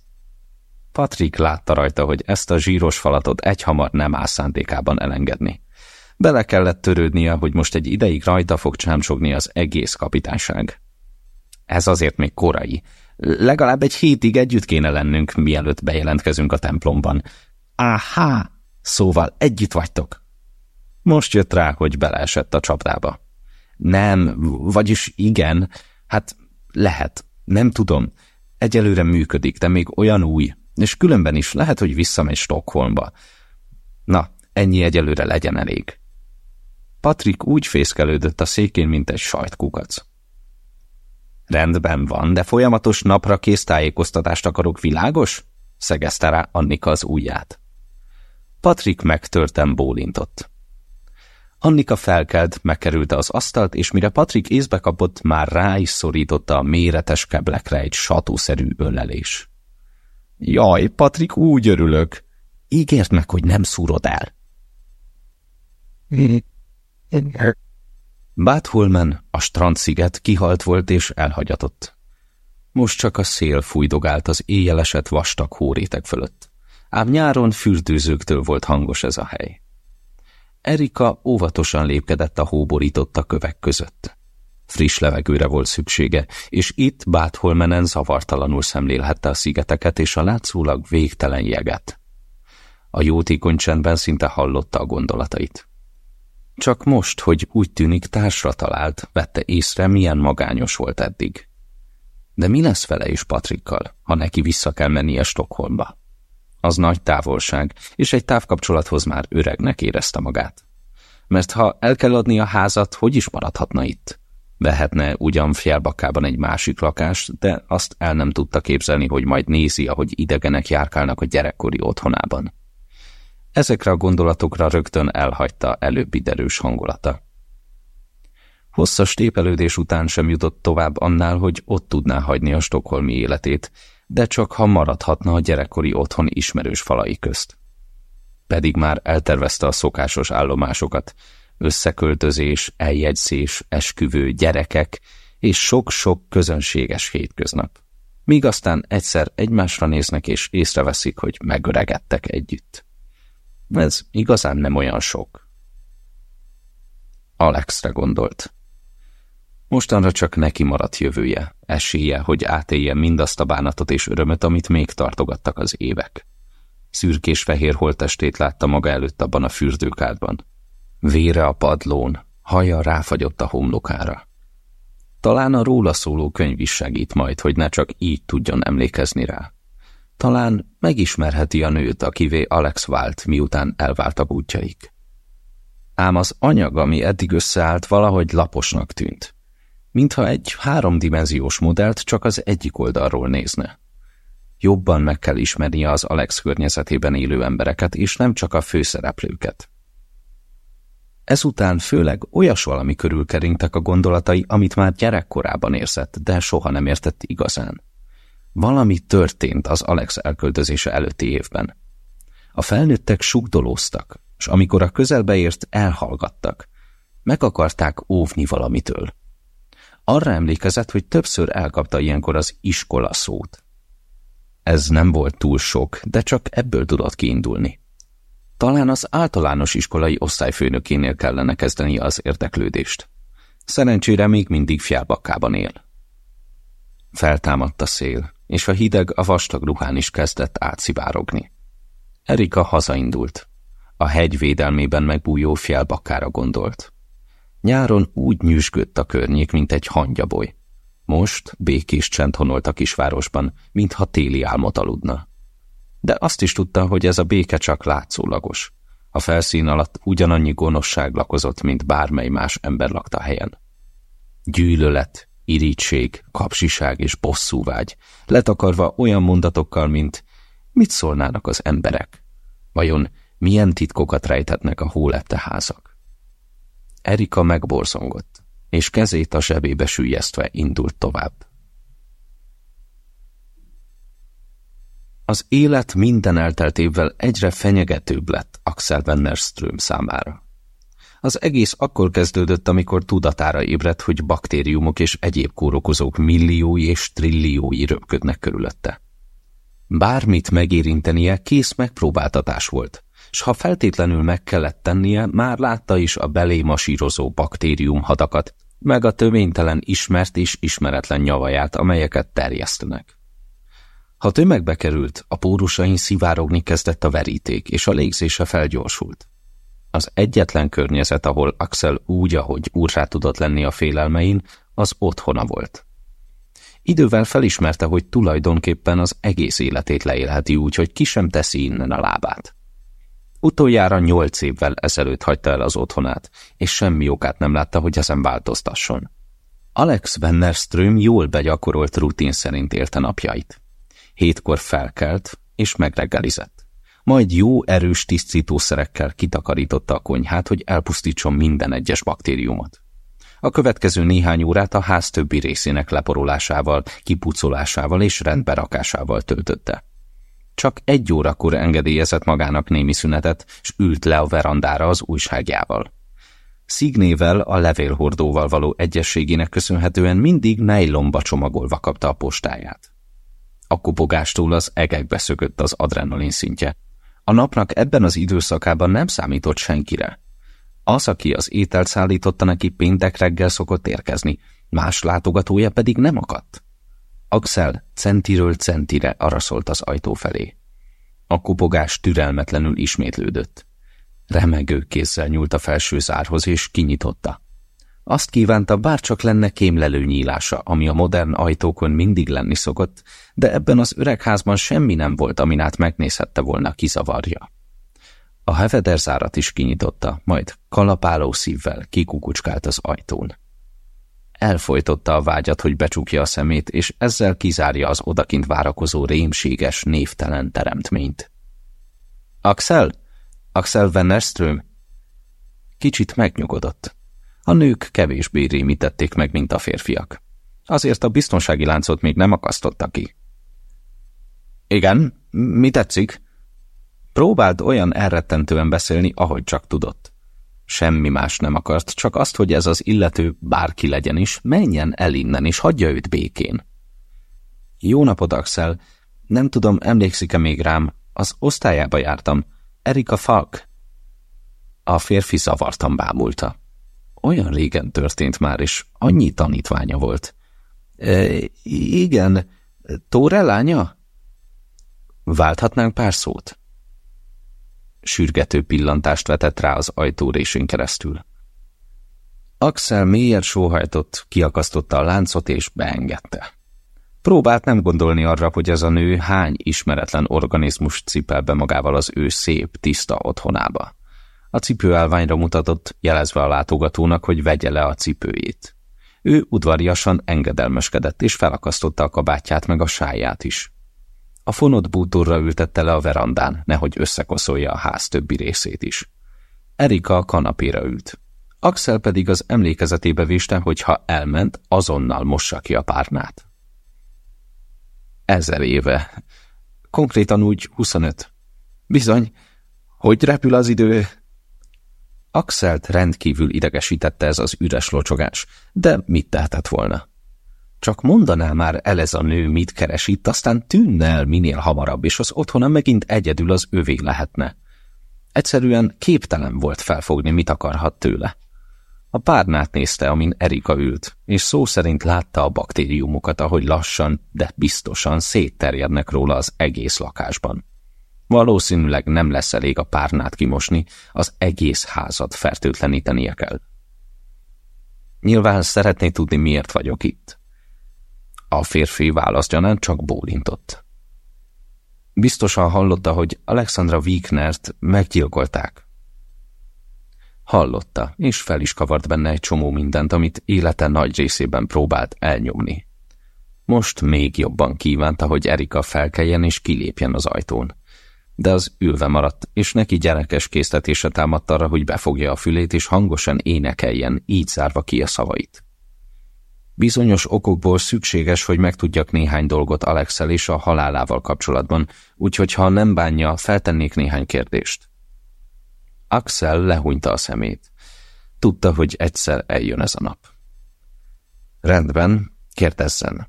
Patrik látta rajta, hogy ezt a zsíros falatot egyhamar nem áll szándékában elengedni. Bele kellett törődnie, hogy most egy ideig rajta fog csámcsogni az egész kapitányság. Ez azért még korai. Legalább egy hétig együtt kéne lennünk, mielőtt bejelentkezünk a templomban. Áhá! Szóval együtt vagytok. Most jött rá, hogy beleesett a csapdába. Nem, vagyis igen, hát lehet, nem tudom. Egyelőre működik, de még olyan új, és különben is lehet, hogy visszamegy Stockholmba. Na, ennyi egyelőre legyen elég. Patrik úgy fészkelődött a székén, mint egy sajtkukac. Rendben van, de folyamatos napra kész tájékoztatást akarok, világos? szegezte rá Annika az ujját. Patrik megtörtem bólintott. Annika felkelt, megkerülte az asztalt, és mire Patrik észbe kapott, már rá is szorította a méretes keblekre egy satószerű ölelés. Jaj, Patrik, úgy örülök! Ígért meg, hogy nem szúrod el. Bátholmen, a strandsziget kihalt volt és elhagyatott. Most csak a szél fújdogált az éjjelesett vastag hórétek fölött, ám nyáron fürdőzőktől volt hangos ez a hely. Erika óvatosan lépkedett a hóborította kövek között. Friss levegőre volt szüksége, és itt Bátholmenen zavartalanul szemlélhette a szigeteket és a látszólag végtelen jeget. A jótékony csendben szinte hallotta a gondolatait. Csak most, hogy úgy tűnik társra talált, vette észre, milyen magányos volt eddig. De mi lesz vele és Patrikkal, ha neki vissza kell mennie Stockholmba? Az nagy távolság, és egy távkapcsolathoz már öregnek érezte magát. Mert ha el kell adni a házat, hogy is maradhatna itt? Vehetne ugyan fjálbakában egy másik lakást, de azt el nem tudta képzelni, hogy majd nézi, ahogy idegenek járkálnak a gyerekkori otthonában. Ezekre a gondolatokra rögtön elhagyta előbbi derős hangulata. Hosszas tépelődés után sem jutott tovább annál, hogy ott tudná hagyni a stokholmi életét, de csak ha maradhatna a gyerekkori otthon ismerős falai közt. Pedig már eltervezte a szokásos állomásokat, összeköltözés, eljegyzés, esküvő, gyerekek és sok-sok közönséges hétköznap. Míg aztán egyszer egymásra néznek és észreveszik, hogy megöregedtek együtt. Ez igazán nem olyan sok. Alexre gondolt. Mostanra csak neki maradt jövője, esélye, hogy átélje mindazt a bánatot és örömöt, amit még tartogattak az évek. Szürkés fehér holtestét látta maga előtt abban a fürdőkádban. Vére a padlón, Haja ráfagyott a homlokára. Talán a róla szóló könyv is segít majd, hogy ne csak így tudjon emlékezni rá. Talán megismerheti a nőt, akivé Alex vált, miután elváltak útjaik. Ám az anyag, ami eddig összeállt, valahogy laposnak tűnt. Mintha egy háromdimenziós modellt csak az egyik oldalról nézne. Jobban meg kell ismernie az Alex környezetében élő embereket, és nem csak a főszereplőket. Ezután főleg olyas valami körül keringtek a gondolatai, amit már gyerekkorában érzett, de soha nem értett igazán. Valami történt az Alex elköltözése előtti évben. A felnőttek sugdolóztak, és amikor a közelbe ért, elhallgattak. Meg akarták óvni valamitől. Arra emlékezett, hogy többször elkapta ilyenkor az iskola szót. Ez nem volt túl sok, de csak ebből tudott kiindulni. Talán az általános iskolai osztályfőnökénél kellene kezdeni az érdeklődést. Szerencsére még mindig fiálbakkában él. Feltámadt a szél, és a hideg a vastag ruhán is kezdett átszivárogni. Erika hazaindult. A hegy védelmében megbújó fjálbakkára gondolt. Nyáron úgy nyűsgött a környék, mint egy hangyaboly. Most békés csend honolt a kisvárosban, mintha téli álmot aludna. De azt is tudta, hogy ez a béke csak látszólagos. A felszín alatt ugyanannyi gonoszság lakozott, mint bármely más ember lakta helyen. Gyűlölet, irítség, kapsiság és bosszúvágy, letakarva olyan mondatokkal, mint mit szólnának az emberek? Vajon milyen titkokat rejtetnek a hólette házak? Erika megborzongott, és kezét a zsebébe sűjesztve indult tovább. Az élet minden eltelt egyre fenyegetőbb lett Axel Wennerström számára. Az egész akkor kezdődött, amikor tudatára ébredt, hogy baktériumok és egyéb kórokozók milliói és trilliói röpködnek körülötte. Bármit megérintenie kész megpróbáltatás volt, s ha feltétlenül meg kellett tennie, már látta is a belé baktériumhadakat, meg a töménytelen ismert és ismeretlen nyavaját, amelyeket terjesztenek. Ha tömegbe került, a pórusain szivárogni kezdett a veríték, és a légzése felgyorsult. Az egyetlen környezet, ahol Axel úgy, ahogy úrrá tudott lenni a félelmein, az otthona volt. Idővel felismerte, hogy tulajdonképpen az egész életét leélheti úgy, hogy ki sem teszi innen a lábát. Utoljára nyolc évvel ezelőtt hagyta el az otthonát, és semmi okát nem látta, hogy ezen változtasson. Alex Wennerström jól begyakorolt rutin szerint élte napjait. Hétkor felkelt, és megreggelizett. Majd jó erős tisztítószerekkel kitakarította a konyhát, hogy elpusztítson minden egyes baktériumot. A következő néhány órát a ház többi részének leporolásával, kipucolásával és rendberakásával töltötte. Csak egy órakor engedélyezett magának némi szünetet, s ült le a verandára az újságjával. Szignével, a levélhordóval való egyességének köszönhetően mindig nejlomba csomagolva kapta a postáját. A kopogástól az egekbe szökött az adrenalin szintje. A napnak ebben az időszakában nem számított senkire. Az, aki az ételt szállította neki péntek reggel szokott érkezni, más látogatója pedig nem akadt. Axel centiről centire araszolt az ajtó felé. A kopogás türelmetlenül ismétlődött. Remegő kézzel nyúlt a felső zárhoz, és kinyitotta. Azt kívánta, bárcsak lenne kémlelő nyílása, ami a modern ajtókon mindig lenni szokott, de ebben az öregházban semmi nem volt, amin át megnézhette volna, kizavarja. A hevederzárat is kinyitotta, majd kalapáló szívvel kikukucskált az ajtón. Elfolytotta a vágyat, hogy becsukja a szemét, és ezzel kizárja az odakint várakozó rémséges, névtelen teremtményt. Axel? Axel Wennerström? Kicsit megnyugodott. A nők kevésbé rémítették meg, mint a férfiak. Azért a biztonsági láncot még nem akasztotta ki. Igen, mi tetszik? Próbált olyan elrettentően beszélni, ahogy csak tudott. Semmi más nem akart, csak azt, hogy ez az illető bárki legyen is, menjen el innen, és hagyja őt békén. Jó napot, Axel. Nem tudom, emlékszik-e még rám. Az osztályába jártam. Erika Falk. A férfi zavartan bámulta. Olyan régen történt már, és annyi tanítványa volt. E, igen, Tóre lánya? Válthatnánk pár szót? Sürgető pillantást vetett rá az ajtórésén keresztül. Axel mélyet sóhajtott, kiakasztotta a láncot és beengedte. Próbált nem gondolni arra, hogy ez a nő hány ismeretlen organizmus cipel be magával az ő szép, tiszta otthonába. A cipőállványra mutatott, jelezve a látogatónak, hogy vegye le a cipőjét. Ő udvariasan engedelmeskedett, és felakasztotta a kabátját meg a sáját is. A fonott bútorra ültette le a verandán, nehogy összekoszolja a ház többi részét is. Erika a kanapéra ült. Axel pedig az emlékezetébe viste, hogy ha elment, azonnal mossa ki a párnát. Ezer éve. Konkrétan úgy 25. Bizony, hogy repül az idő? Axelt rendkívül idegesítette ez az üres locsogás, de mit tehetett volna? Csak mondaná már el ez a nő, mit keres itt, aztán tűnne el minél hamarabb, és az otthona megint egyedül az övé lehetne. Egyszerűen képtelen volt felfogni, mit akarhat tőle. A párnát nézte, amin Erika ült, és szó szerint látta a baktériumokat, ahogy lassan, de biztosan szétterjednek róla az egész lakásban. Valószínűleg nem lesz elég a párnát kimosni, az egész házat fertőtlenítenie kell. Nyilván szeretné tudni, miért vagyok itt. A férfi válaszgyanán csak bólintott. Biztosan hallotta, hogy Alexandra Wieknert meggyilkolták. Hallotta, és fel is kavart benne egy csomó mindent, amit élete nagy részében próbált elnyomni. Most még jobban kívánta, hogy Erika felkeljen és kilépjen az ajtón. De az ülve maradt, és neki gyerekes késztetése támadt arra, hogy befogja a fülét, és hangosan énekeljen, így zárva ki a szavait. Bizonyos okokból szükséges, hogy megtudjak néhány dolgot Alexel és a halálával kapcsolatban, úgyhogy ha nem bánja, feltennék néhány kérdést. Axel lehúnyta a szemét. Tudta, hogy egyszer eljön ez a nap. Rendben, kérdezzen,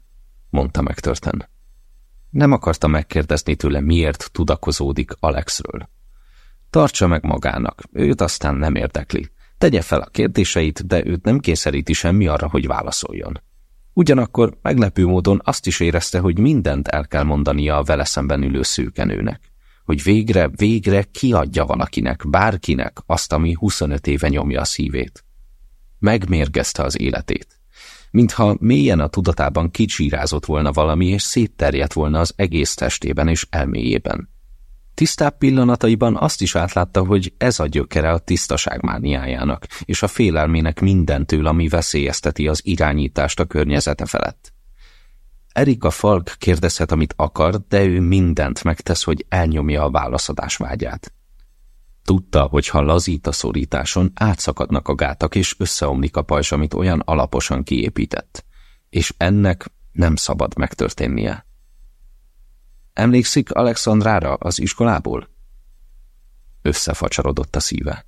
mondta megtörten. Nem akarta megkérdezni tőle, miért tudakozódik Alexről. Tartsa meg magának, őt aztán nem érdekli. Tegye fel a kérdéseit, de őt nem kényszeríti semmi arra, hogy válaszoljon. Ugyanakkor meglepő módon azt is érezte, hogy mindent el kell mondania a vele szemben ülő szőkenőnek hogy végre, végre kiadja valakinek, bárkinek azt, ami 25 éve nyomja a szívét. Megmérgezte az életét. Mintha mélyen a tudatában kicsírázott volna valami, és szétterjedt volna az egész testében és elméjében. Tisztább pillanataiban azt is átlátta, hogy ez a gyökere a tisztaság mániájának, és a félelmének mindentől, ami veszélyezteti az irányítást a környezete felett. Erika Falk kérdezhet, amit akar, de ő mindent megtesz, hogy elnyomja a válaszadás vágyát. Tudta, hogy ha lazít a szorításon, átszakadnak a gátak, és összeomlik a pajzs, amit olyan alaposan kiépített. És ennek nem szabad megtörténnie. Emlékszik Alexandrára az iskolából? Összefacsarodott a szíve.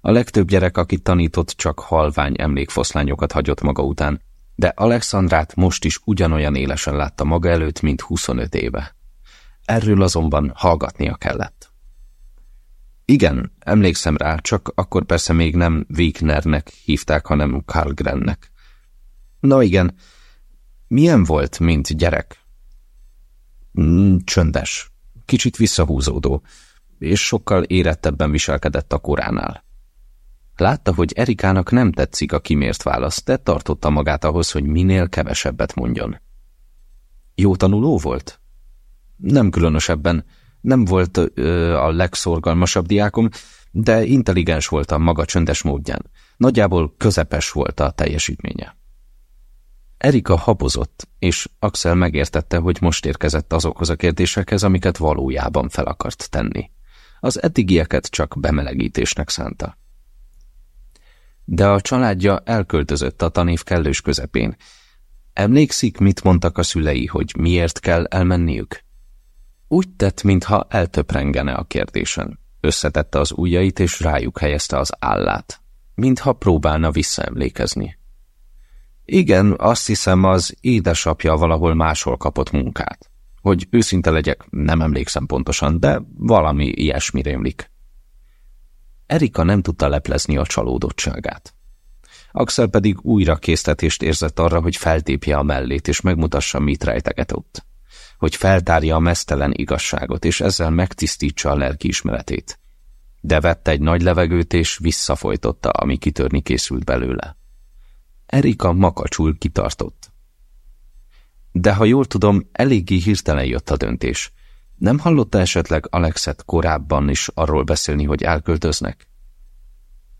A legtöbb gyerek, akit tanított, csak halvány emlékfoszlányokat hagyott maga után, de Alexandrát most is ugyanolyan élesen látta maga előtt, mint 25 éve. Erről azonban hallgatnia kellett. Igen, emlékszem rá, csak akkor persze még nem Wignernek hívták, hanem Karlgrennek. Na igen, milyen volt, mint gyerek? Mm, csöndes, kicsit visszahúzódó, és sokkal érettebben viselkedett a koránál. Látta, hogy Erikának nem tetszik a kimért válasz, de tartotta magát ahhoz, hogy minél kevesebbet mondjon. Jó tanuló volt? Nem különösebben. Nem volt a legszorgalmasabb diákom, de intelligens volt a maga csöndes módján. Nagyjából közepes volt a teljesítménye. Erika habozott, és Axel megértette, hogy most érkezett azokhoz a kérdésekhez, amiket valójában fel akart tenni. Az eddigieket csak bemelegítésnek szánta de a családja elköltözött a tanév kellős közepén. Emlékszik, mit mondtak a szülei, hogy miért kell elmenniük? Úgy tett, mintha eltöprengene a kérdésen. Összetette az ujjait, és rájuk helyezte az állát, mintha próbálna visszaemlékezni. Igen, azt hiszem, az édesapja valahol máshol kapott munkát. Hogy őszinte legyek, nem emlékszem pontosan, de valami ilyesmi rémlik. Erika nem tudta leplezni a csalódottságát. Axel pedig újra késztetést érzett arra, hogy feltépje a mellét, és megmutassa, mit rejteget ott. Hogy feltárja a mesztelen igazságot, és ezzel megtisztítsa a lelkiismeretét. De vette egy nagy levegőt, és visszafolytotta, ami kitörni készült belőle. Erika makacsul kitartott. De ha jól tudom, eléggé hirtelen jött a döntés. Nem hallotta esetleg Alexet korábban is arról beszélni, hogy elköltöznek?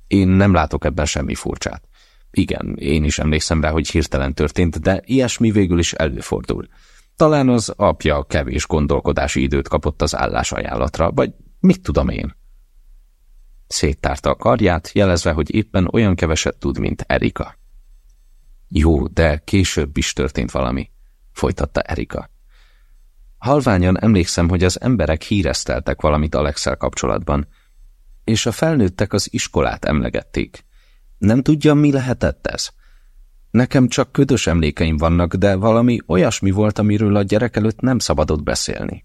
Én nem látok ebben semmi furcsát. Igen, én is emlékszem rá, hogy hirtelen történt, de ilyesmi végül is előfordul. Talán az apja kevés gondolkodási időt kapott az állásajánlatra, vagy mit tudom én. Széttárta a karját, jelezve, hogy éppen olyan keveset tud, mint Erika. Jó, de később is történt valami, folytatta Erika. Halványan emlékszem, hogy az emberek híreszteltek valamit Alexel kapcsolatban, és a felnőttek az iskolát emlegették. Nem tudja, mi lehetett ez? Nekem csak ködös emlékeim vannak, de valami olyasmi volt, amiről a gyerek előtt nem szabadott beszélni.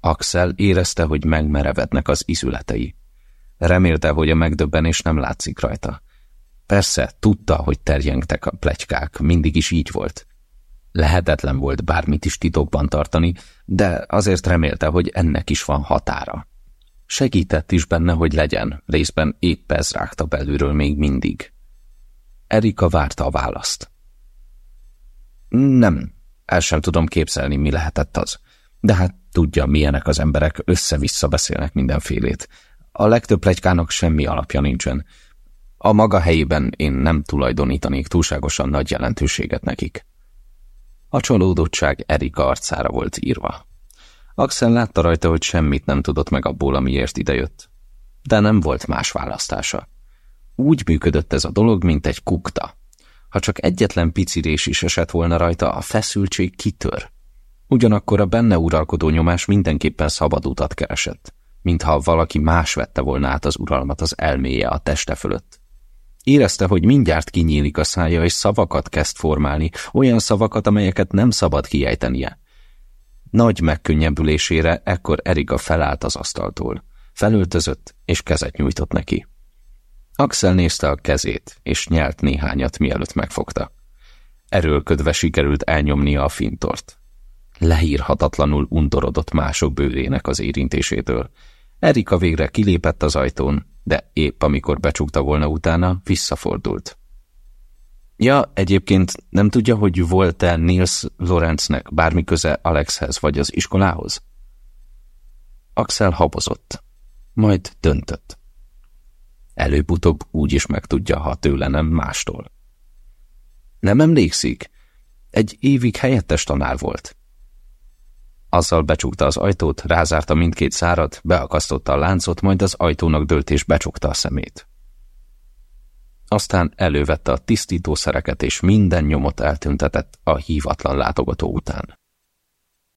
Axel érezte, hogy megmerevednek az izületei. Remélte, hogy a megdöbbenés nem látszik rajta. Persze, tudta, hogy terjengtek a plegykák, mindig is így volt. Lehetetlen volt bármit is titokban tartani, de azért remélte, hogy ennek is van határa. Segített is benne, hogy legyen, részben épp ez rágta belülről még mindig. Erika várta a választ. Nem, el sem tudom képzelni, mi lehetett az. De hát tudja, milyenek az emberek, össze-vissza beszélnek mindenfélét. A legtöbb plegykának semmi alapja nincsen. A maga helyében én nem tulajdonítanék túlságosan nagy jelentőséget nekik. A csalódottság Erika arcára volt írva. Axel látta rajta, hogy semmit nem tudott meg abból, amiért idejött. De nem volt más választása. Úgy működött ez a dolog, mint egy kukta. Ha csak egyetlen picirés is esett volna rajta, a feszültség kitör. Ugyanakkor a benne uralkodó nyomás mindenképpen szabad utat keresett, mintha valaki más vette volna át az uralmat az elméje a teste fölött. Érezte, hogy mindjárt kinyílik a szája, és szavakat kezd formálni, olyan szavakat, amelyeket nem szabad kiejtenie. Nagy megkönnyebbülésére ekkor Erika felállt az asztaltól. Felöltözött, és kezet nyújtott neki. Axel nézte a kezét, és nyelt néhányat, mielőtt megfogta. Erőlködve sikerült elnyomnia a fintort. Lehírhatatlanul undorodott mások bőrének az érintésétől. Erika végre kilépett az ajtón, de épp amikor becsukta volna utána, visszafordult. Ja, egyébként nem tudja, hogy volt-e Nils Lorenznek bármi köze Alexhez vagy az iskolához? Axel habozott, majd döntött. Előbb-utóbb úgy is megtudja, ha tőle nem mástól. Nem emlékszik? Egy évig helyettes tanár volt. Azzal becsukta az ajtót, rázárta mindkét szárat, beakasztotta a láncot, majd az ajtónak dőlt és becsukta a szemét. Aztán elővette a tisztítószereket és minden nyomot eltüntetett a hívatlan látogató után.